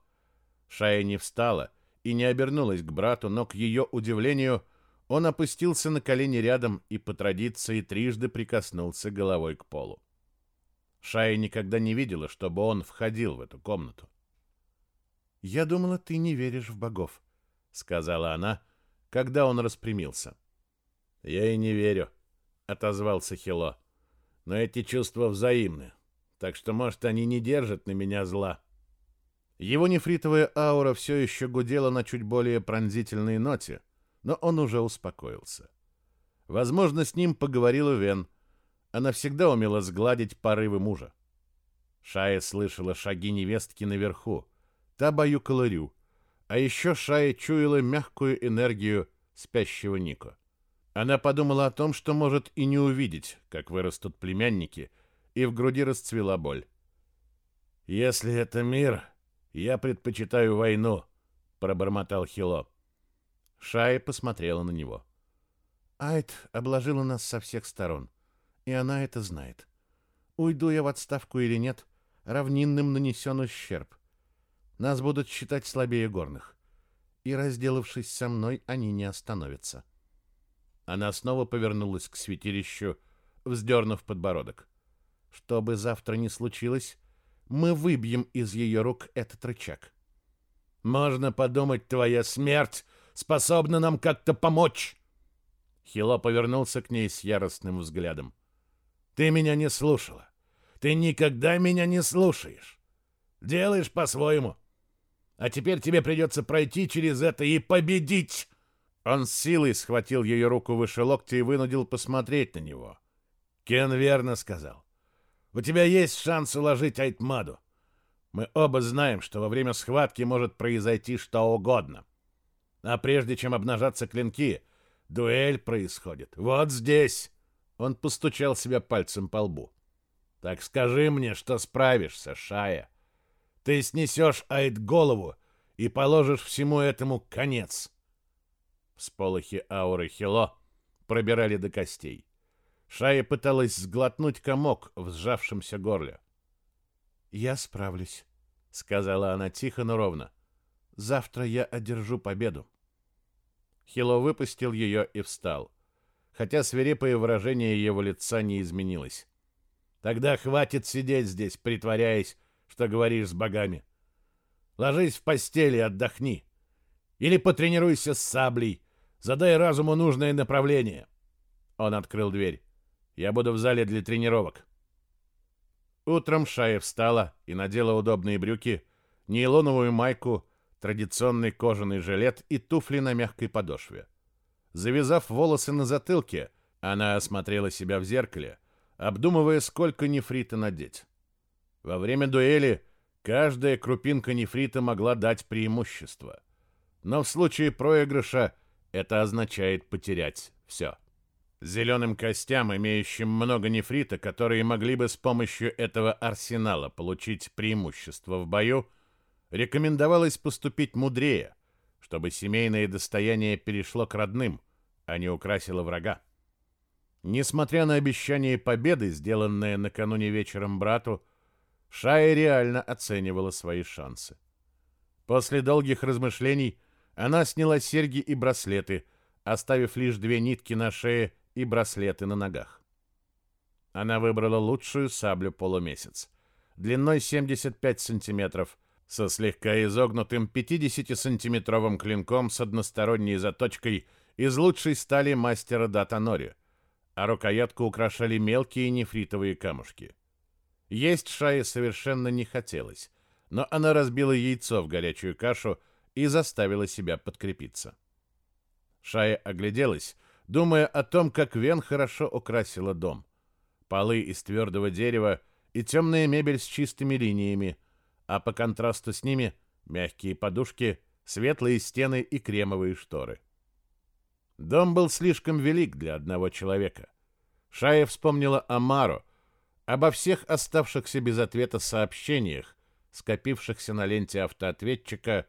Шая не встала и не обернулась к брату, но, к ее удивлению, он опустился на колени рядом и по традиции трижды прикоснулся головой к полу. Шая никогда не видела, чтобы он входил в эту комнату. «Я думала, ты не веришь в богов», — сказала она, когда он распрямился. «Я и не верю», — отозвался Хило. «Но эти чувства взаимны, так что, может, они не держат на меня зла». Его нефритовая аура все еще гудела на чуть более пронзительной ноте, но он уже успокоился. Возможно, с ним поговорила Вен. Она всегда умела сгладить порывы мужа. Шая слышала шаги невестки наверху. Та баюкала Рю. А еще Шая чуяла мягкую энергию спящего Нико. Она подумала о том, что может и не увидеть, как вырастут племянники, и в груди расцвела боль. «Если это мир, я предпочитаю войну», — пробормотал Хило. Шая посмотрела на него. «Айд обложила нас со всех сторон, и она это знает. Уйду я в отставку или нет, равнинным нанесен ущерб. Нас будут считать слабее горных, и, разделавшись со мной, они не остановятся». Она снова повернулась к святилищу, вздернув подбородок. Что бы завтра ни случилось, мы выбьем из ее рук этот рычаг. Можно подумать, твоя смерть способна нам как-то помочь. Хило повернулся к ней с яростным взглядом. Ты меня не слушала. Ты никогда меня не слушаешь. Делаешь по-своему. А теперь тебе придется пройти через это и победить. Он с силой схватил ее руку выше локтя и вынудил посмотреть на него. Кен верно сказал. «У тебя есть шанс уложить Айтмаду. Мы оба знаем, что во время схватки может произойти что угодно. А прежде чем обнажаться клинки, дуэль происходит. Вот здесь!» Он постучал себя пальцем по лбу. «Так скажи мне, что справишься, Шая. Ты снесешь Айт голову и положишь всему этому конец». Всполохи ауры Хило пробирали до костей. Шая пыталась сглотнуть комок в сжавшемся горле. «Я справлюсь», — сказала она тихо, но ровно. «Завтра я одержу победу». Хило выпустил ее и встал, хотя свирепое выражение его лица не изменилось. «Тогда хватит сидеть здесь, притворяясь, что говоришь с богами. Ложись в постель и отдохни. Или потренируйся с саблей, Задай разуму нужное направление. Он открыл дверь. Я буду в зале для тренировок. Утром Шая встала и надела удобные брюки, нейлоновую майку, традиционный кожаный жилет и туфли на мягкой подошве. Завязав волосы на затылке, она осмотрела себя в зеркале, обдумывая, сколько нефрита надеть. Во время дуэли каждая крупинка нефрита могла дать преимущество. Но в случае проигрыша это означает потерять все. Зеленым костям, имеющим много нефрита, которые могли бы с помощью этого арсенала получить преимущество в бою, рекомендовалось поступить мудрее, чтобы семейное достояние перешло к родным, а не украсило врага. Несмотря на обещание победы, сделанное накануне вечером брату, Шая реально оценивала свои шансы. После долгих размышлений она сняла серьги и браслеты, оставив лишь две нитки на шее и браслеты на ногах. Она выбрала лучшую саблю полумесяц, длиной 75 сантиметров, со слегка изогнутым 50-сантиметровым клинком с односторонней заточкой из лучшей стали мастера Датанори, а рукоятку украшали мелкие нефритовые камушки. Есть Шае совершенно не хотелось, но она разбила яйцо в горячую кашу и заставила себя подкрепиться. Шая огляделась, думая о том, как Вен хорошо украсила дом. Полы из твердого дерева и темная мебель с чистыми линиями, а по контрасту с ними мягкие подушки, светлые стены и кремовые шторы. Дом был слишком велик для одного человека. Шая вспомнила о Маро, обо всех оставшихся без ответа сообщениях, скопившихся на ленте автоответчика,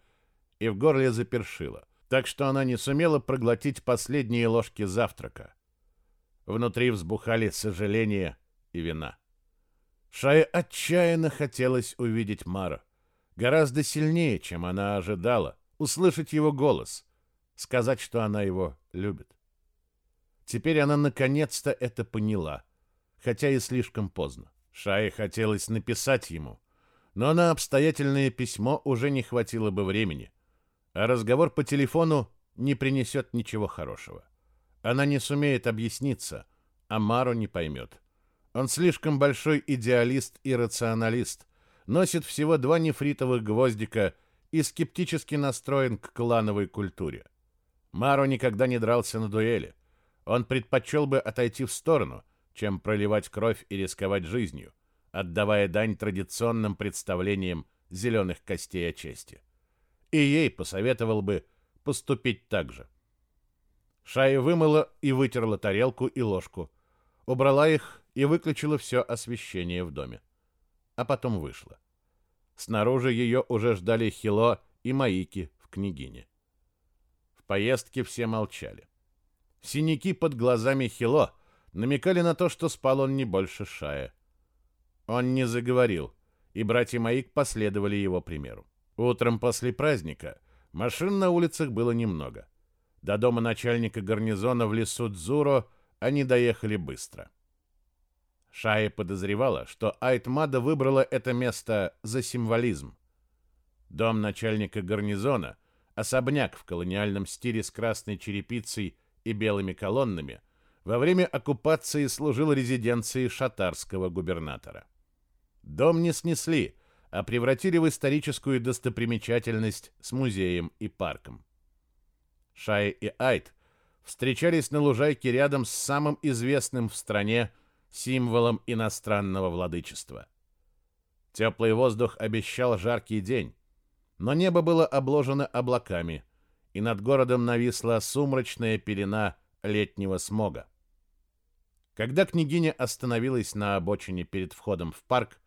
и в горле запершила, так что она не сумела проглотить последние ложки завтрака. Внутри взбухали сожаление и вина. Шае отчаянно хотелось увидеть Мара. Гораздо сильнее, чем она ожидала, услышать его голос, сказать, что она его любит. Теперь она наконец-то это поняла, хотя и слишком поздно. Шае хотелось написать ему, но на обстоятельное письмо уже не хватило бы времени, а разговор по телефону не принесет ничего хорошего. Она не сумеет объясниться, а Мару не поймет. Он слишком большой идеалист и рационалист, носит всего два нефритовых гвоздика и скептически настроен к клановой культуре. Маро никогда не дрался на дуэли. Он предпочел бы отойти в сторону, чем проливать кровь и рисковать жизнью, отдавая дань традиционным представлениям зеленых костей о чести. И ей посоветовал бы поступить так же. Шая вымыла и вытерла тарелку и ложку, убрала их и выключила все освещение в доме. А потом вышла. Снаружи ее уже ждали Хило и Маики в княгине. В поездке все молчали. Синяки под глазами Хило намекали на то, что спал он не больше Шая. Он не заговорил, и братья Маик последовали его примеру. Утром после праздника машин на улицах было немного. До дома начальника гарнизона в лесу Дзуро они доехали быстро. Шая подозревала, что Айтмада выбрала это место за символизм. Дом начальника гарнизона, особняк в колониальном стиле с красной черепицей и белыми колоннами, во время оккупации служил резиденцией шатарского губернатора. Дом не снесли, а превратили в историческую достопримечательность с музеем и парком. Шая и Айт встречались на лужайке рядом с самым известным в стране символом иностранного владычества. Теплый воздух обещал жаркий день, но небо было обложено облаками, и над городом нависла сумрачная пелена летнего смога. Когда княгиня остановилась на обочине перед входом в парк,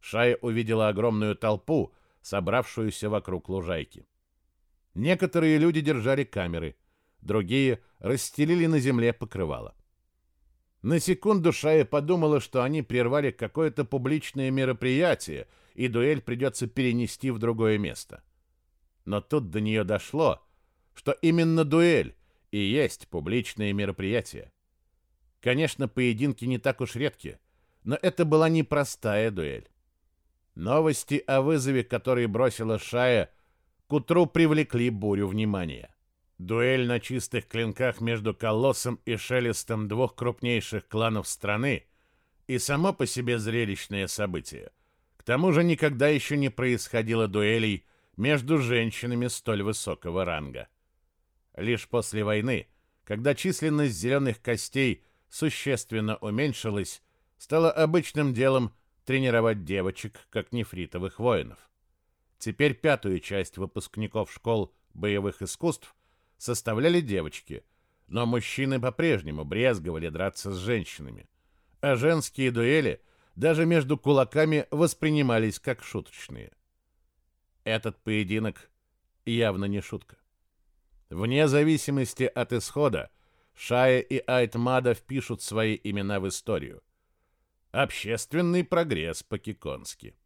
Шая увидела огромную толпу, собравшуюся вокруг лужайки. Некоторые люди держали камеры, другие расстелили на земле покрывало. На секунду Шая подумала, что они прервали какое-то публичное мероприятие, и дуэль придется перенести в другое место. Но тут до нее дошло, что именно дуэль и есть публичное мероприятие. Конечно, поединки не так уж редки, но это была не простая дуэль. Новости о вызове, который бросила Шая, к утру привлекли бурю внимания. Дуэль на чистых клинках между Колоссом и Шелестом двух крупнейших кланов страны и само по себе зрелищное событие. К тому же никогда еще не происходило дуэлей между женщинами столь высокого ранга. Лишь после войны, когда численность зеленых костей существенно уменьшилась, стало обычным делом тренировать девочек как нефритовых воинов. Теперь пятую часть выпускников школ боевых искусств составляли девочки, но мужчины по-прежнему брезговали драться с женщинами, а женские дуэли даже между кулаками воспринимались как шуточные. Этот поединок явно не шутка. Вне зависимости от исхода, Шая и Айтмада впишут свои имена в историю. Общественный прогресс по-киконски.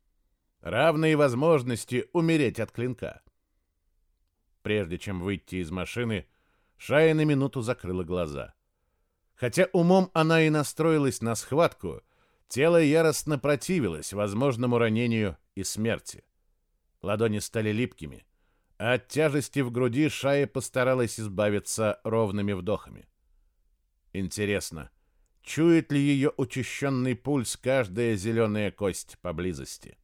Равные возможности умереть от клинка. Прежде чем выйти из машины, Шая на минуту закрыла глаза. Хотя умом она и настроилась на схватку, тело яростно противилось возможному ранению и смерти. Ладони стали липкими, а от тяжести в груди Шая постаралась избавиться ровными вдохами. Интересно, чует ли ее учащенный пульс каждая зеленая кость поблизости?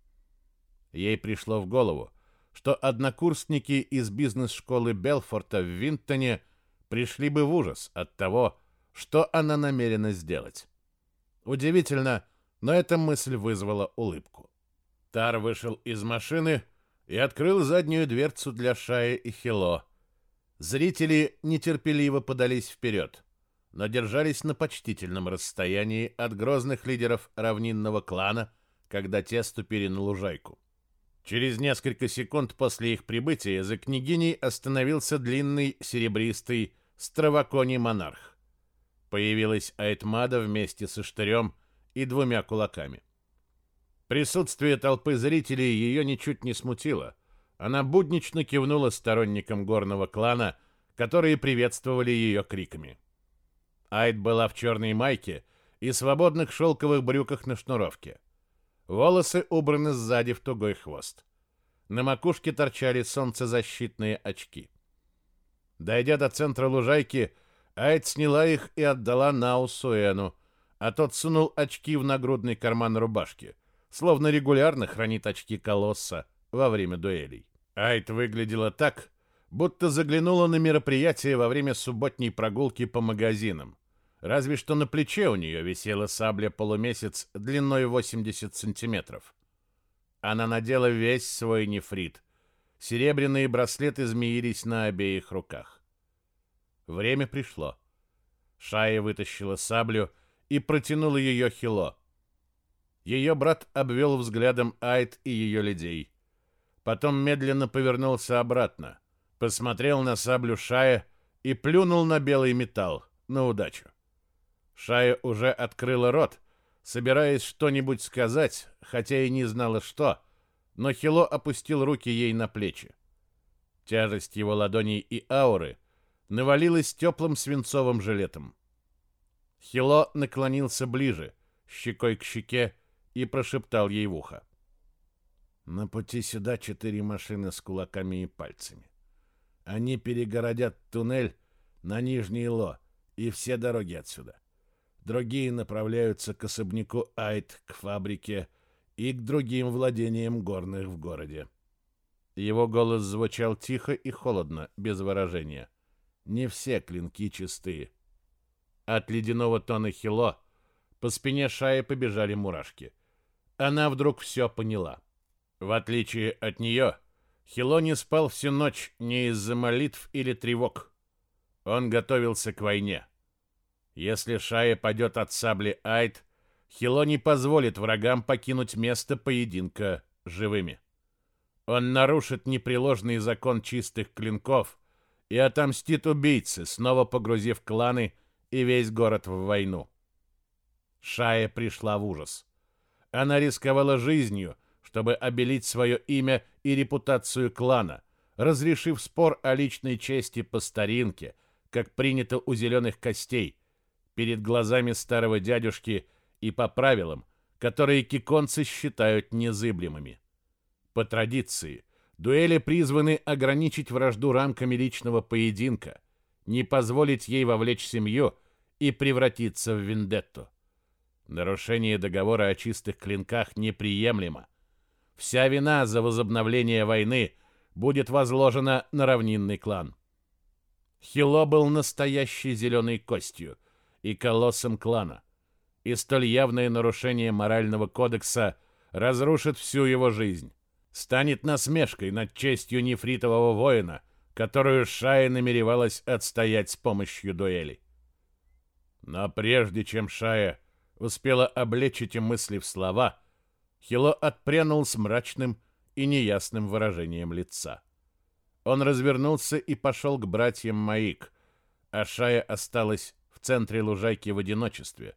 Ей пришло в голову, что однокурсники из бизнес-школы Белфорта в Винтоне пришли бы в ужас от того, что она намерена сделать. Удивительно, но эта мысль вызвала улыбку. Тар вышел из машины и открыл заднюю дверцу для Шаи и Хило. Зрители нетерпеливо подались вперед, но держались на почтительном расстоянии от грозных лидеров равнинного клана, когда те ступили на лужайку. Через несколько секунд после их прибытия за княгиней остановился длинный серебристый страваконий монарх. Появилась Айтмада вместе со штырем и двумя кулаками. Присутствие толпы зрителей ее ничуть не смутило. Она буднично кивнула сторонникам горного клана, которые приветствовали ее криками. Айд была в черной майке и свободных шелковых брюках на шнуровке. Волосы убраны сзади в тугой хвост. На макушке торчали солнцезащитные очки. Дойдя до центра лужайки, Айд сняла их и отдала Наусуэну, а тот сунул очки в нагрудный карман рубашки, словно регулярно хранит очки колосса во время дуэлей. Айд выглядела так, будто заглянула на мероприятие во время субботней прогулки по магазинам. Разве что на плече у нее висела сабля полумесяц длиной 80 сантиметров. Она надела весь свой нефрит. Серебряные браслеты змеились на обеих руках. Время пришло. Шая вытащила саблю и протянула ее Хило. Ее брат обвел взглядом Айт и ее людей. Потом медленно повернулся обратно, посмотрел на саблю Шая и плюнул на белый металл, на удачу. Шая уже открыла рот, собираясь что-нибудь сказать, хотя и не знала что, но Хило опустил руки ей на плечи. Тяжесть его ладоней и ауры навалилась теплым свинцовым жилетом. Хило наклонился ближе, щекой к щеке, и прошептал ей в ухо. На пути сюда четыре машины с кулаками и пальцами. Они перегородят туннель на Нижний Ло и все дороги отсюда. Другие направляются к особняку Айт, к фабрике и к другим владениям горных в городе. Его голос звучал тихо и холодно, без выражения. Не все клинки чистые. От ледяного тона Хило по спине Шаи побежали мурашки. Она вдруг все поняла. В отличие от нее, Хило не спал всю ночь не из-за молитв или тревог. Он готовился к войне. Если Шая падет от сабли Айд, Хило не позволит врагам покинуть место поединка живыми. Он нарушит непреложный закон чистых клинков и отомстит убийце, снова погрузив кланы и весь город в войну. Шая пришла в ужас. Она рисковала жизнью, чтобы обелить свое имя и репутацию клана, разрешив спор о личной чести по старинке, как принято у зеленых костей, перед глазами старого дядюшки и по правилам, которые киконцы считают незыблемыми. По традиции, дуэли призваны ограничить вражду рамками личного поединка, не позволить ей вовлечь семью и превратиться в вендетту. Нарушение договора о чистых клинках неприемлемо. Вся вина за возобновление войны будет возложена на равнинный клан. Хило был настоящей зеленой костью – и колоссом клана. И столь явное нарушение морального кодекса разрушит всю его жизнь. Станет насмешкой над честью нефритового воина, которую Шая намеревалась отстоять с помощью дуэли. Но прежде чем Шая успела облечь эти мысли в слова, Хило отпрянул с мрачным и неясным выражением лица. Он развернулся и пошел к братьям Маик, а Шая осталась в центре лужайки в одиночестве,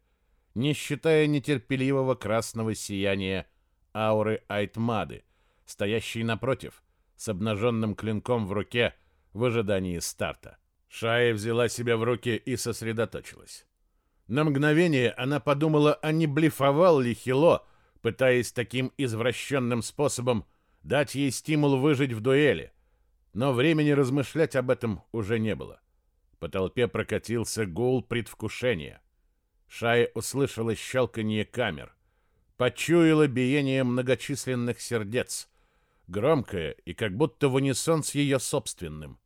не считая нетерпеливого красного сияния ауры Айтмады, стоящей напротив, с обнаженным клинком в руке в ожидании старта. Шая взяла себя в руки и сосредоточилась. На мгновение она подумала, а не блефовал ли Хило, пытаясь таким извращенным способом дать ей стимул выжить в дуэли. Но времени размышлять об этом уже не было. По толпе прокатился гул предвкушения. Шая услышала щелканье камер, почуяла биение многочисленных сердец, громкое и как будто в унисон с ее собственным.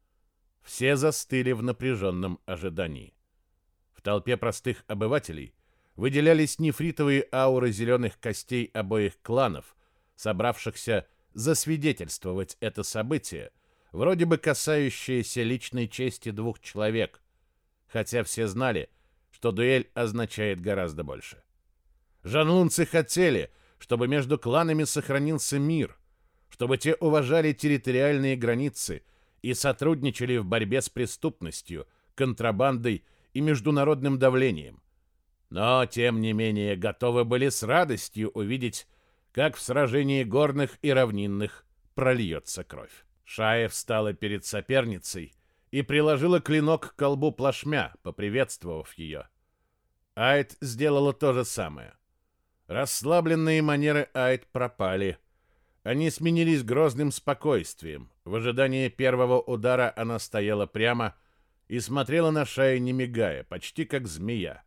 Все застыли в напряженном ожидании. В толпе простых обывателей выделялись нефритовые ауры зеленых костей обоих кланов, собравшихся засвидетельствовать это событие, вроде бы касающееся личной чести двух человек, хотя все знали, что дуэль означает гораздо больше. Жанлунцы хотели, чтобы между кланами сохранился мир, чтобы те уважали территориальные границы и сотрудничали в борьбе с преступностью, контрабандой и международным давлением. Но, тем не менее, готовы были с радостью увидеть, как в сражении горных и равнинных прольется кровь. Шая встала перед соперницей и приложила клинок к колбу плашмя, поприветствовав ее. Айд сделала то же самое. Расслабленные манеры Айд пропали. Они сменились грозным спокойствием. В ожидании первого удара она стояла прямо и смотрела на Шая, не мигая, почти как змея.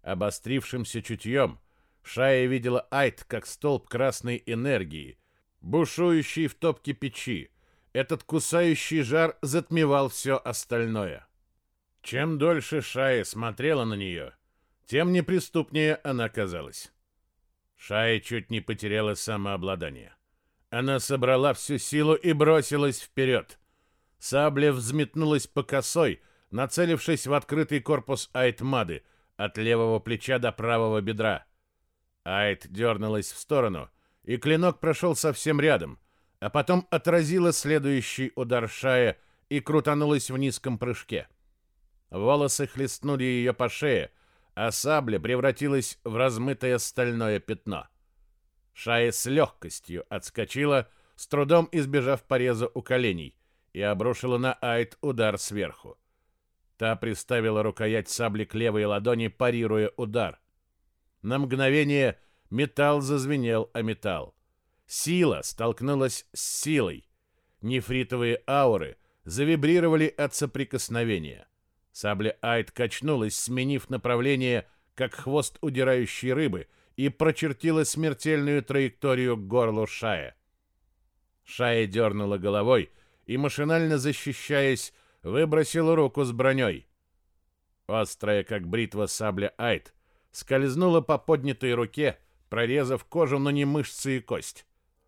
Обострившимся чутьем Шая видела Айд как столб красной энергии, бушующий в топке печи. Этот кусающий жар затмевал все остальное. Чем дольше Шая смотрела на нее, тем неприступнее она казалась. Шая чуть не потеряла самообладание. Она собрала всю силу и бросилась вперед. Сабля взметнулась по косой, нацелившись в открытый корпус Айтмады от левого плеча до правого бедра. Айт дернулась в сторону, и клинок прошел совсем рядом, а потом отразила следующий удар Шая и крутанулась в низком прыжке. Волосы хлестнули ее по шее, а сабля превратилась в размытое стальное пятно. Шая с легкостью отскочила, с трудом избежав пореза у коленей, и обрушила на Айт удар сверху. Та приставила рукоять сабли к левой ладони, парируя удар. На мгновение металл зазвенел о металл. Сила столкнулась с силой. Нефритовые ауры завибрировали от соприкосновения. Сабля Айд качнулась, сменив направление, как хвост удирающей рыбы, и прочертила смертельную траекторию к горлу Шая. Шая дернула головой и, машинально защищаясь, выбросила руку с броней. Острая, как бритва сабля Айд, скользнула по поднятой руке, прорезав кожу, но не мышцы и кость.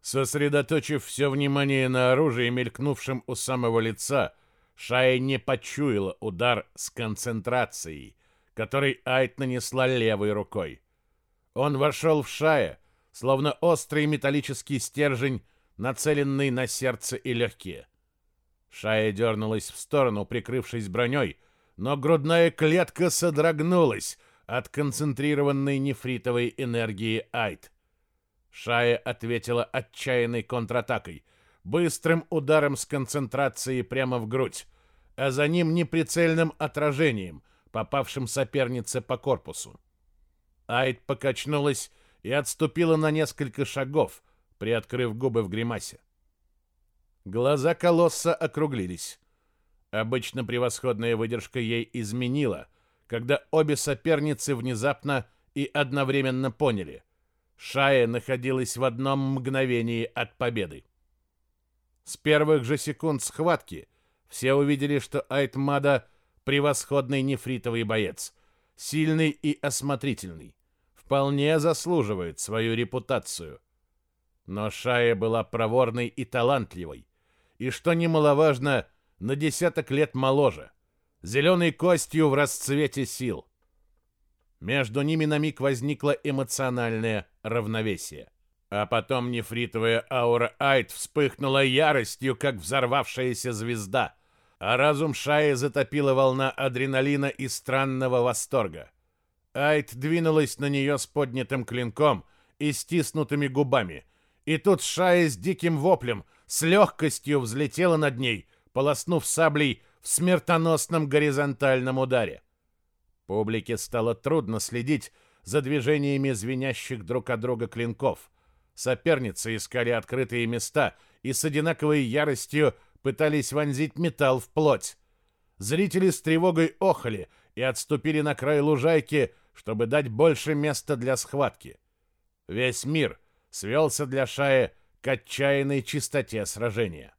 Сосредоточив все внимание на оружии, мелькнувшем у самого лица, Шая не почуяла удар с концентрацией, который Айт нанесла левой рукой. Он вошел в Шая, словно острый металлический стержень, нацеленный на сердце и легкие. Шая дернулась в сторону, прикрывшись броней, но грудная клетка содрогнулась, от концентрированной нефритовой энергии Айт. Шая ответила отчаянной контратакой, быстрым ударом с концентрацией прямо в грудь, а за ним неприцельным отражением, попавшим сопернице по корпусу. Айт покачнулась и отступила на несколько шагов, приоткрыв губы в гримасе. Глаза колосса округлились. Обычно превосходная выдержка ей изменила — когда обе соперницы внезапно и одновременно поняли. Шая находилась в одном мгновении от победы. С первых же секунд схватки все увидели, что Айтмада — превосходный нефритовый боец, сильный и осмотрительный, вполне заслуживает свою репутацию. Но Шая была проворной и талантливой, и, что немаловажно, на десяток лет моложе зеленой костью в расцвете сил. Между ними на миг возникло эмоциональное равновесие. А потом нефритовая аура Айт вспыхнула яростью, как взорвавшаяся звезда, а разум Шаи затопила волна адреналина и странного восторга. Айт двинулась на нее с поднятым клинком и стиснутыми губами, и тут Шая с диким воплем, с легкостью взлетела над ней, полоснув саблей в смертоносном горизонтальном ударе. Публике стало трудно следить за движениями звенящих друг от друга клинков. Соперницы искали открытые места и с одинаковой яростью пытались вонзить металл в плоть. Зрители с тревогой охали и отступили на край лужайки, чтобы дать больше места для схватки. Весь мир свелся для Шаи к отчаянной чистоте сражения.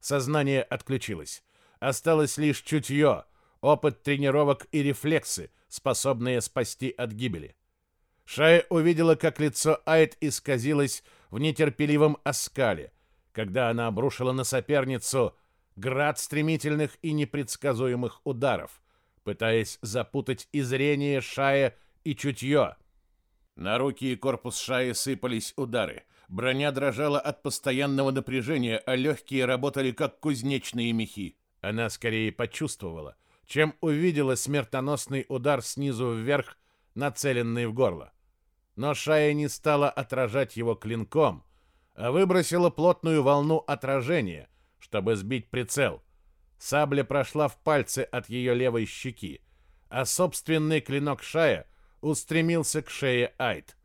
Сознание отключилось. Осталось лишь чутье, опыт тренировок и рефлексы, способные спасти от гибели. Шая увидела, как лицо Айд исказилось в нетерпеливом оскале, когда она обрушила на соперницу град стремительных и непредсказуемых ударов, пытаясь запутать и зрение Шая, и чутье. На руки и корпус Шаи сыпались удары. Броня дрожала от постоянного напряжения, а легкие работали как кузнечные мехи. Она скорее почувствовала, чем увидела смертоносный удар снизу вверх, нацеленный в горло. Но Шая не стала отражать его клинком, а выбросила плотную волну отражения, чтобы сбить прицел. Сабля прошла в пальцы от ее левой щеки, а собственный клинок Шая устремился к шее Айд.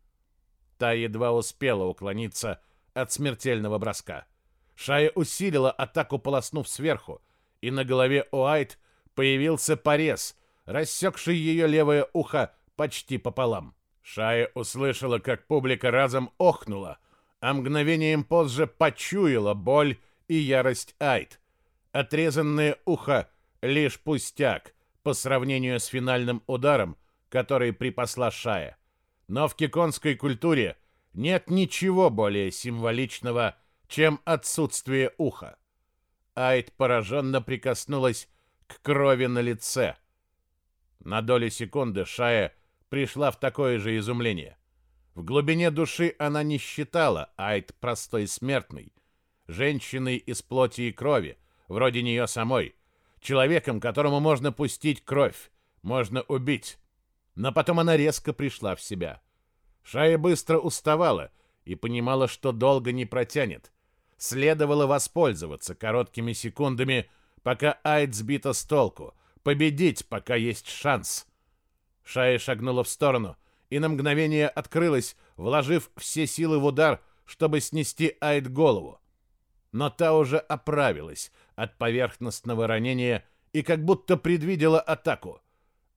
Та едва успела уклониться от смертельного броска. Шая усилила атаку, полоснув сверху, и на голове у Айд появился порез, рассекший ее левое ухо почти пополам. Шая услышала, как публика разом охнула, а мгновением позже почуяла боль и ярость Айд. Отрезанное ухо — лишь пустяк по сравнению с финальным ударом, который припасла Шая. Но в киконской культуре нет ничего более символичного, чем отсутствие уха. Айд пораженно прикоснулась к крови на лице. На долю секунды Шая пришла в такое же изумление. В глубине души она не считала Айд простой смертной, женщиной из плоти и крови, вроде нее самой, человеком, которому можно пустить кровь, можно убить. Но потом она резко пришла в себя. Шая быстро уставала и понимала, что долго не протянет. Следовало воспользоваться короткими секундами, пока Айд сбита с толку, победить, пока есть шанс. Шая шагнула в сторону и на мгновение открылась, вложив все силы в удар, чтобы снести Айд голову. Но та уже оправилась от поверхностного ранения и как будто предвидела атаку.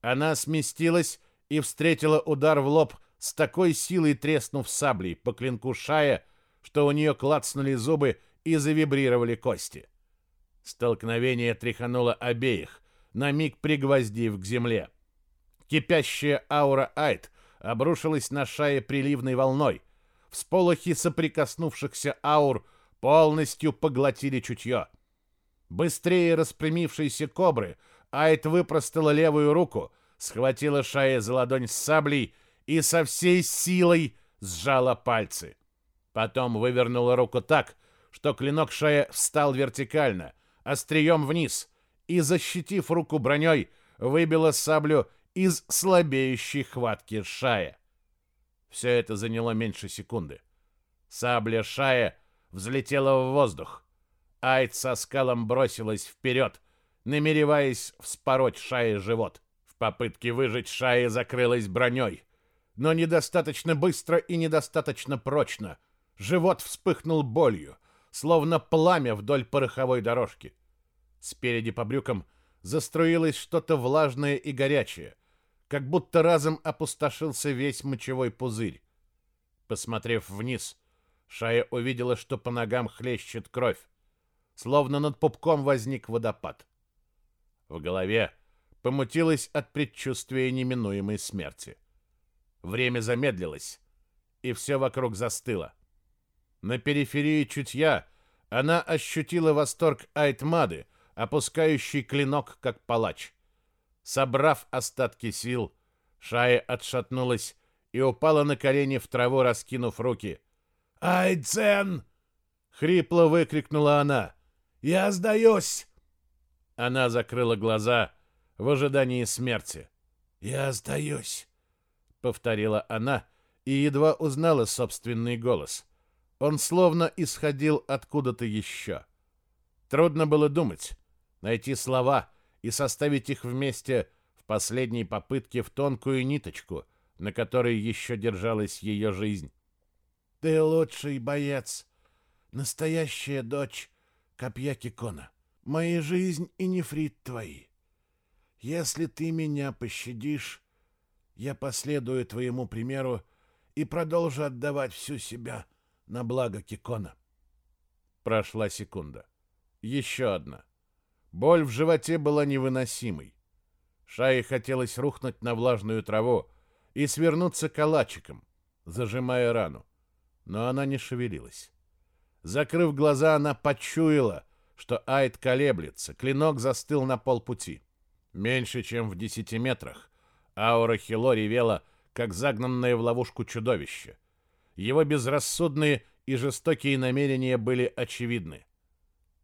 Она сместилась и встретила удар в лоб с такой силой треснув саблей по клинку Шая, что у нее клацнули зубы и завибрировали кости. Столкновение тряхануло обеих, на миг пригвоздив к земле. Кипящая аура Айт обрушилась на Шая приливной волной. Всполохи соприкоснувшихся аур полностью поглотили чутье. Быстрее распрямившейся кобры Айт выпростала левую руку — схватила Шая за ладонь с саблей и со всей силой сжала пальцы. Потом вывернула руку так, что клинок Шая встал вертикально, острием вниз, и, защитив руку броней, выбила саблю из слабеющей хватки Шая. Все это заняло меньше секунды. Сабля Шая взлетела в воздух. Айд со скалом бросилась вперед, намереваясь вспороть Шае живот попытке выжить Шая закрылась броней, но недостаточно быстро и недостаточно прочно. Живот вспыхнул болью, словно пламя вдоль пороховой дорожки. Спереди по брюкам заструилось что-то влажное и горячее, как будто разом опустошился весь мочевой пузырь. Посмотрев вниз, Шая увидела, что по ногам хлещет кровь, словно над пупком возник водопад. В голове помутилась от предчувствия неминуемой смерти. Время замедлилось, и все вокруг застыло. На периферии чутья она ощутила восторг Айтмады, опускающий клинок, как палач. Собрав остатки сил, Шая отшатнулась и упала на колени в траву, раскинув руки. «Айцен!» — хрипло выкрикнула она. «Я сдаюсь!» Она закрыла глаза в ожидании смерти. «Я остаюсь», — повторила она и едва узнала собственный голос. Он словно исходил откуда-то еще. Трудно было думать, найти слова и составить их вместе в последней попытке в тонкую ниточку, на которой еще держалась ее жизнь. «Ты лучший боец, настоящая дочь копья Кикона. Моя жизнь и нефрит твои. Если ты меня пощадишь, я последую твоему примеру и продолжу отдавать всю себя на благо Кикона. Прошла секунда. Еще одна. Боль в животе была невыносимой. Шае хотелось рухнуть на влажную траву и свернуться калачиком, зажимая рану. Но она не шевелилась. Закрыв глаза, она почуяла, что Айд колеблется, клинок застыл на полпути. Меньше, чем в десяти метрах, аура Хило ревела, как загнанное в ловушку чудовище. Его безрассудные и жестокие намерения были очевидны.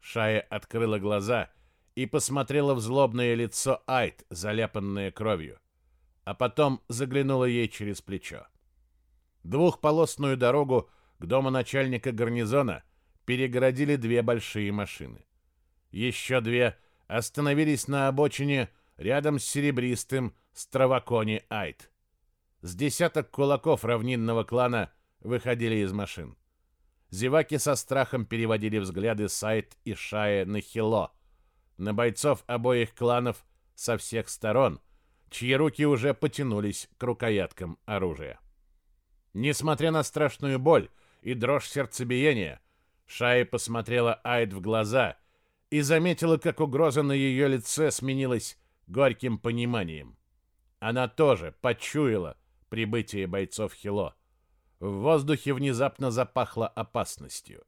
Шая открыла глаза и посмотрела в злобное лицо Айт, заляпанное кровью, а потом заглянула ей через плечо. Двухполосную дорогу к дому начальника гарнизона перегородили две большие машины. Еще две остановились на обочине рядом с серебристым Стравакони Айт. С десяток кулаков равнинного клана выходили из машин. Зеваки со страхом переводили взгляды Сайт и Шая на Хило, на бойцов обоих кланов со всех сторон, чьи руки уже потянулись к рукояткам оружия. Несмотря на страшную боль и дрожь сердцебиения, Шая посмотрела Айд в глаза и заметила, как угроза на ее лице сменилась горьким пониманием. Она тоже почуяла прибытие бойцов Хило. В воздухе внезапно запахло опасностью.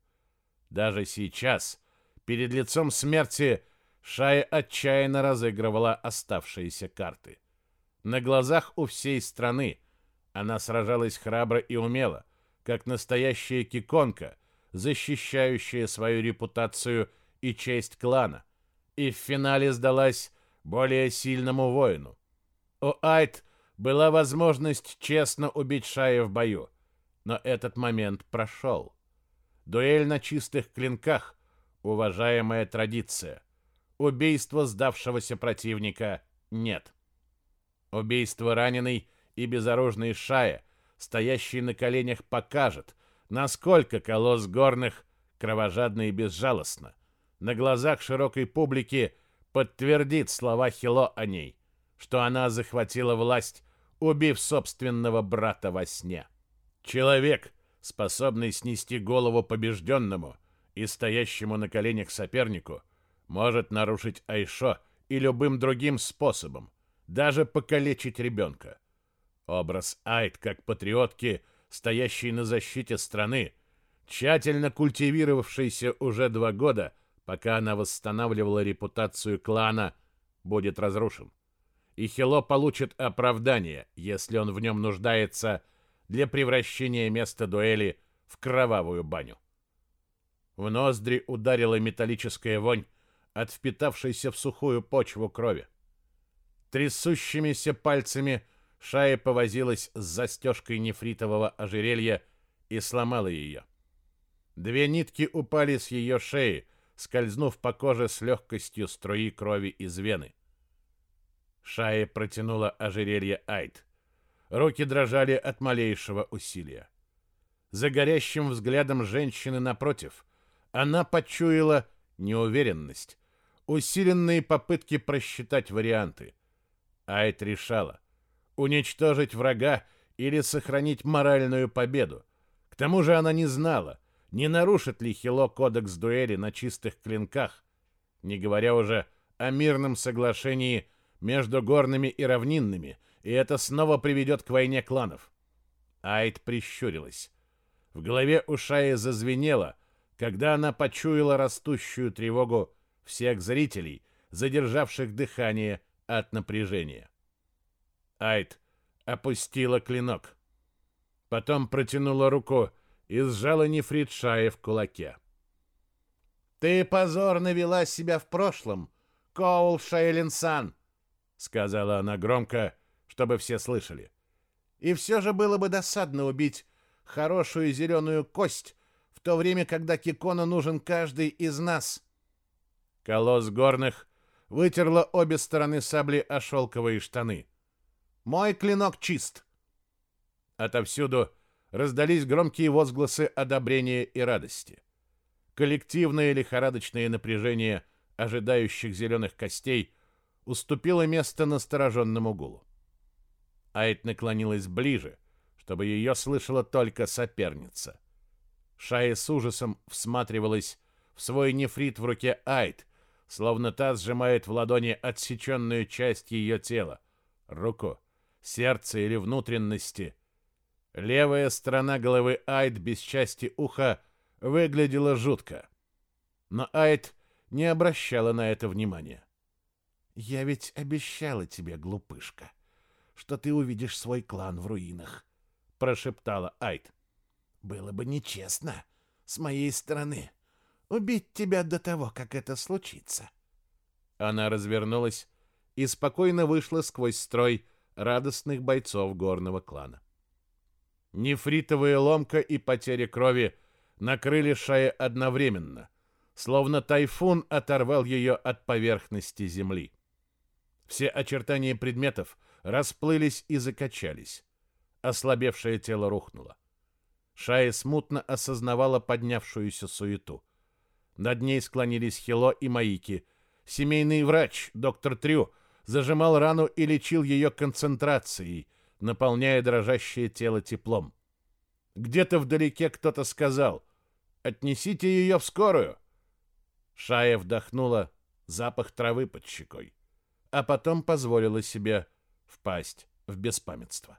Даже сейчас, перед лицом смерти, Шая отчаянно разыгрывала оставшиеся карты. На глазах у всей страны она сражалась храбро и умело, как настоящая киконка, защищающая свою репутацию и честь клана, и в финале сдалась более сильному воину. У Айт была возможность честно убить Шая в бою, но этот момент прошел. Дуэль на чистых клинках — уважаемая традиция. Убийство сдавшегося противника нет. Убийство раненой и безоружной Шая, стоящий на коленях, покажет, насколько колосс горных кровожадно и безжалостно. На глазах широкой публики подтвердит слова Хило о ней, что она захватила власть, убив собственного брата во сне. Человек, способный снести голову побежденному и стоящему на коленях сопернику, может нарушить Айшо и любым другим способом, даже покалечить ребенка. Образ Айд как патриотки, стоящей на защите страны, тщательно культивировавшийся уже два года, пока она восстанавливала репутацию клана, будет разрушен. И Хило получит оправдание, если он в нем нуждается для превращения места дуэли в кровавую баню. В ноздри ударила металлическая вонь от впитавшейся в сухую почву крови. Трясущимися пальцами Шая повозилась с застежкой нефритового ожерелья и сломала ее. Две нитки упали с ее шеи, скользнув по коже с легкостью струи крови из вены. Шая протянула ожерелье Айд. Руки дрожали от малейшего усилия. За горящим взглядом женщины напротив она почуяла неуверенность, усиленные попытки просчитать варианты. Айт решала уничтожить врага или сохранить моральную победу. К тому же она не знала, не нарушит ли Хило кодекс дуэли на чистых клинках, не говоря уже о мирном соглашении между горными и равнинными – и это снова приведет к войне кланов. Айд прищурилась. В голове у Шаи зазвенело, когда она почуяла растущую тревогу всех зрителей, задержавших дыхание от напряжения. Айд опустила клинок. Потом протянула руку и сжала нефрит Шаи в кулаке. «Ты позорно вела себя в прошлом, Коул Шейлинсан!» — сказала она громко, чтобы все слышали. И все же было бы досадно убить хорошую зеленую кость в то время, когда Кикону нужен каждый из нас. Колосс горных вытерла обе стороны сабли о шелковые штаны. «Мой клинок чист!» Отовсюду раздались громкие возгласы одобрения и радости. Коллективное лихорадочное напряжение ожидающих зеленых костей уступило место настороженному гулу. Айт наклонилась ближе, чтобы ее слышала только соперница. Шая с ужасом всматривалась в свой нефрит в руке Айт, словно та сжимает в ладони отсеченную часть ее тела, руку, сердце или внутренности. Левая сторона головы Айд без части уха выглядела жутко. Но Айд не обращала на это внимания. «Я ведь обещала тебе, глупышка, что ты увидишь свой клан в руинах», — прошептала Айд. «Было бы нечестно с моей стороны убить тебя до того, как это случится». Она развернулась и спокойно вышла сквозь строй радостных бойцов горного клана. Нефритовая ломка и потеря крови накрыли Шая одновременно, словно тайфун оторвал ее от поверхности земли. Все очертания предметов расплылись и закачались. Ослабевшее тело рухнуло. Шая смутно осознавала поднявшуюся суету. Над ней склонились Хило и Маики. Семейный врач, доктор Трю, зажимал рану и лечил ее концентрацией, наполняя дрожащее тело теплом. Где-то вдалеке кто-то сказал «Отнесите ее в скорую!» Шая вдохнула запах травы под щекой, а потом позволила себе впасть в беспамятство.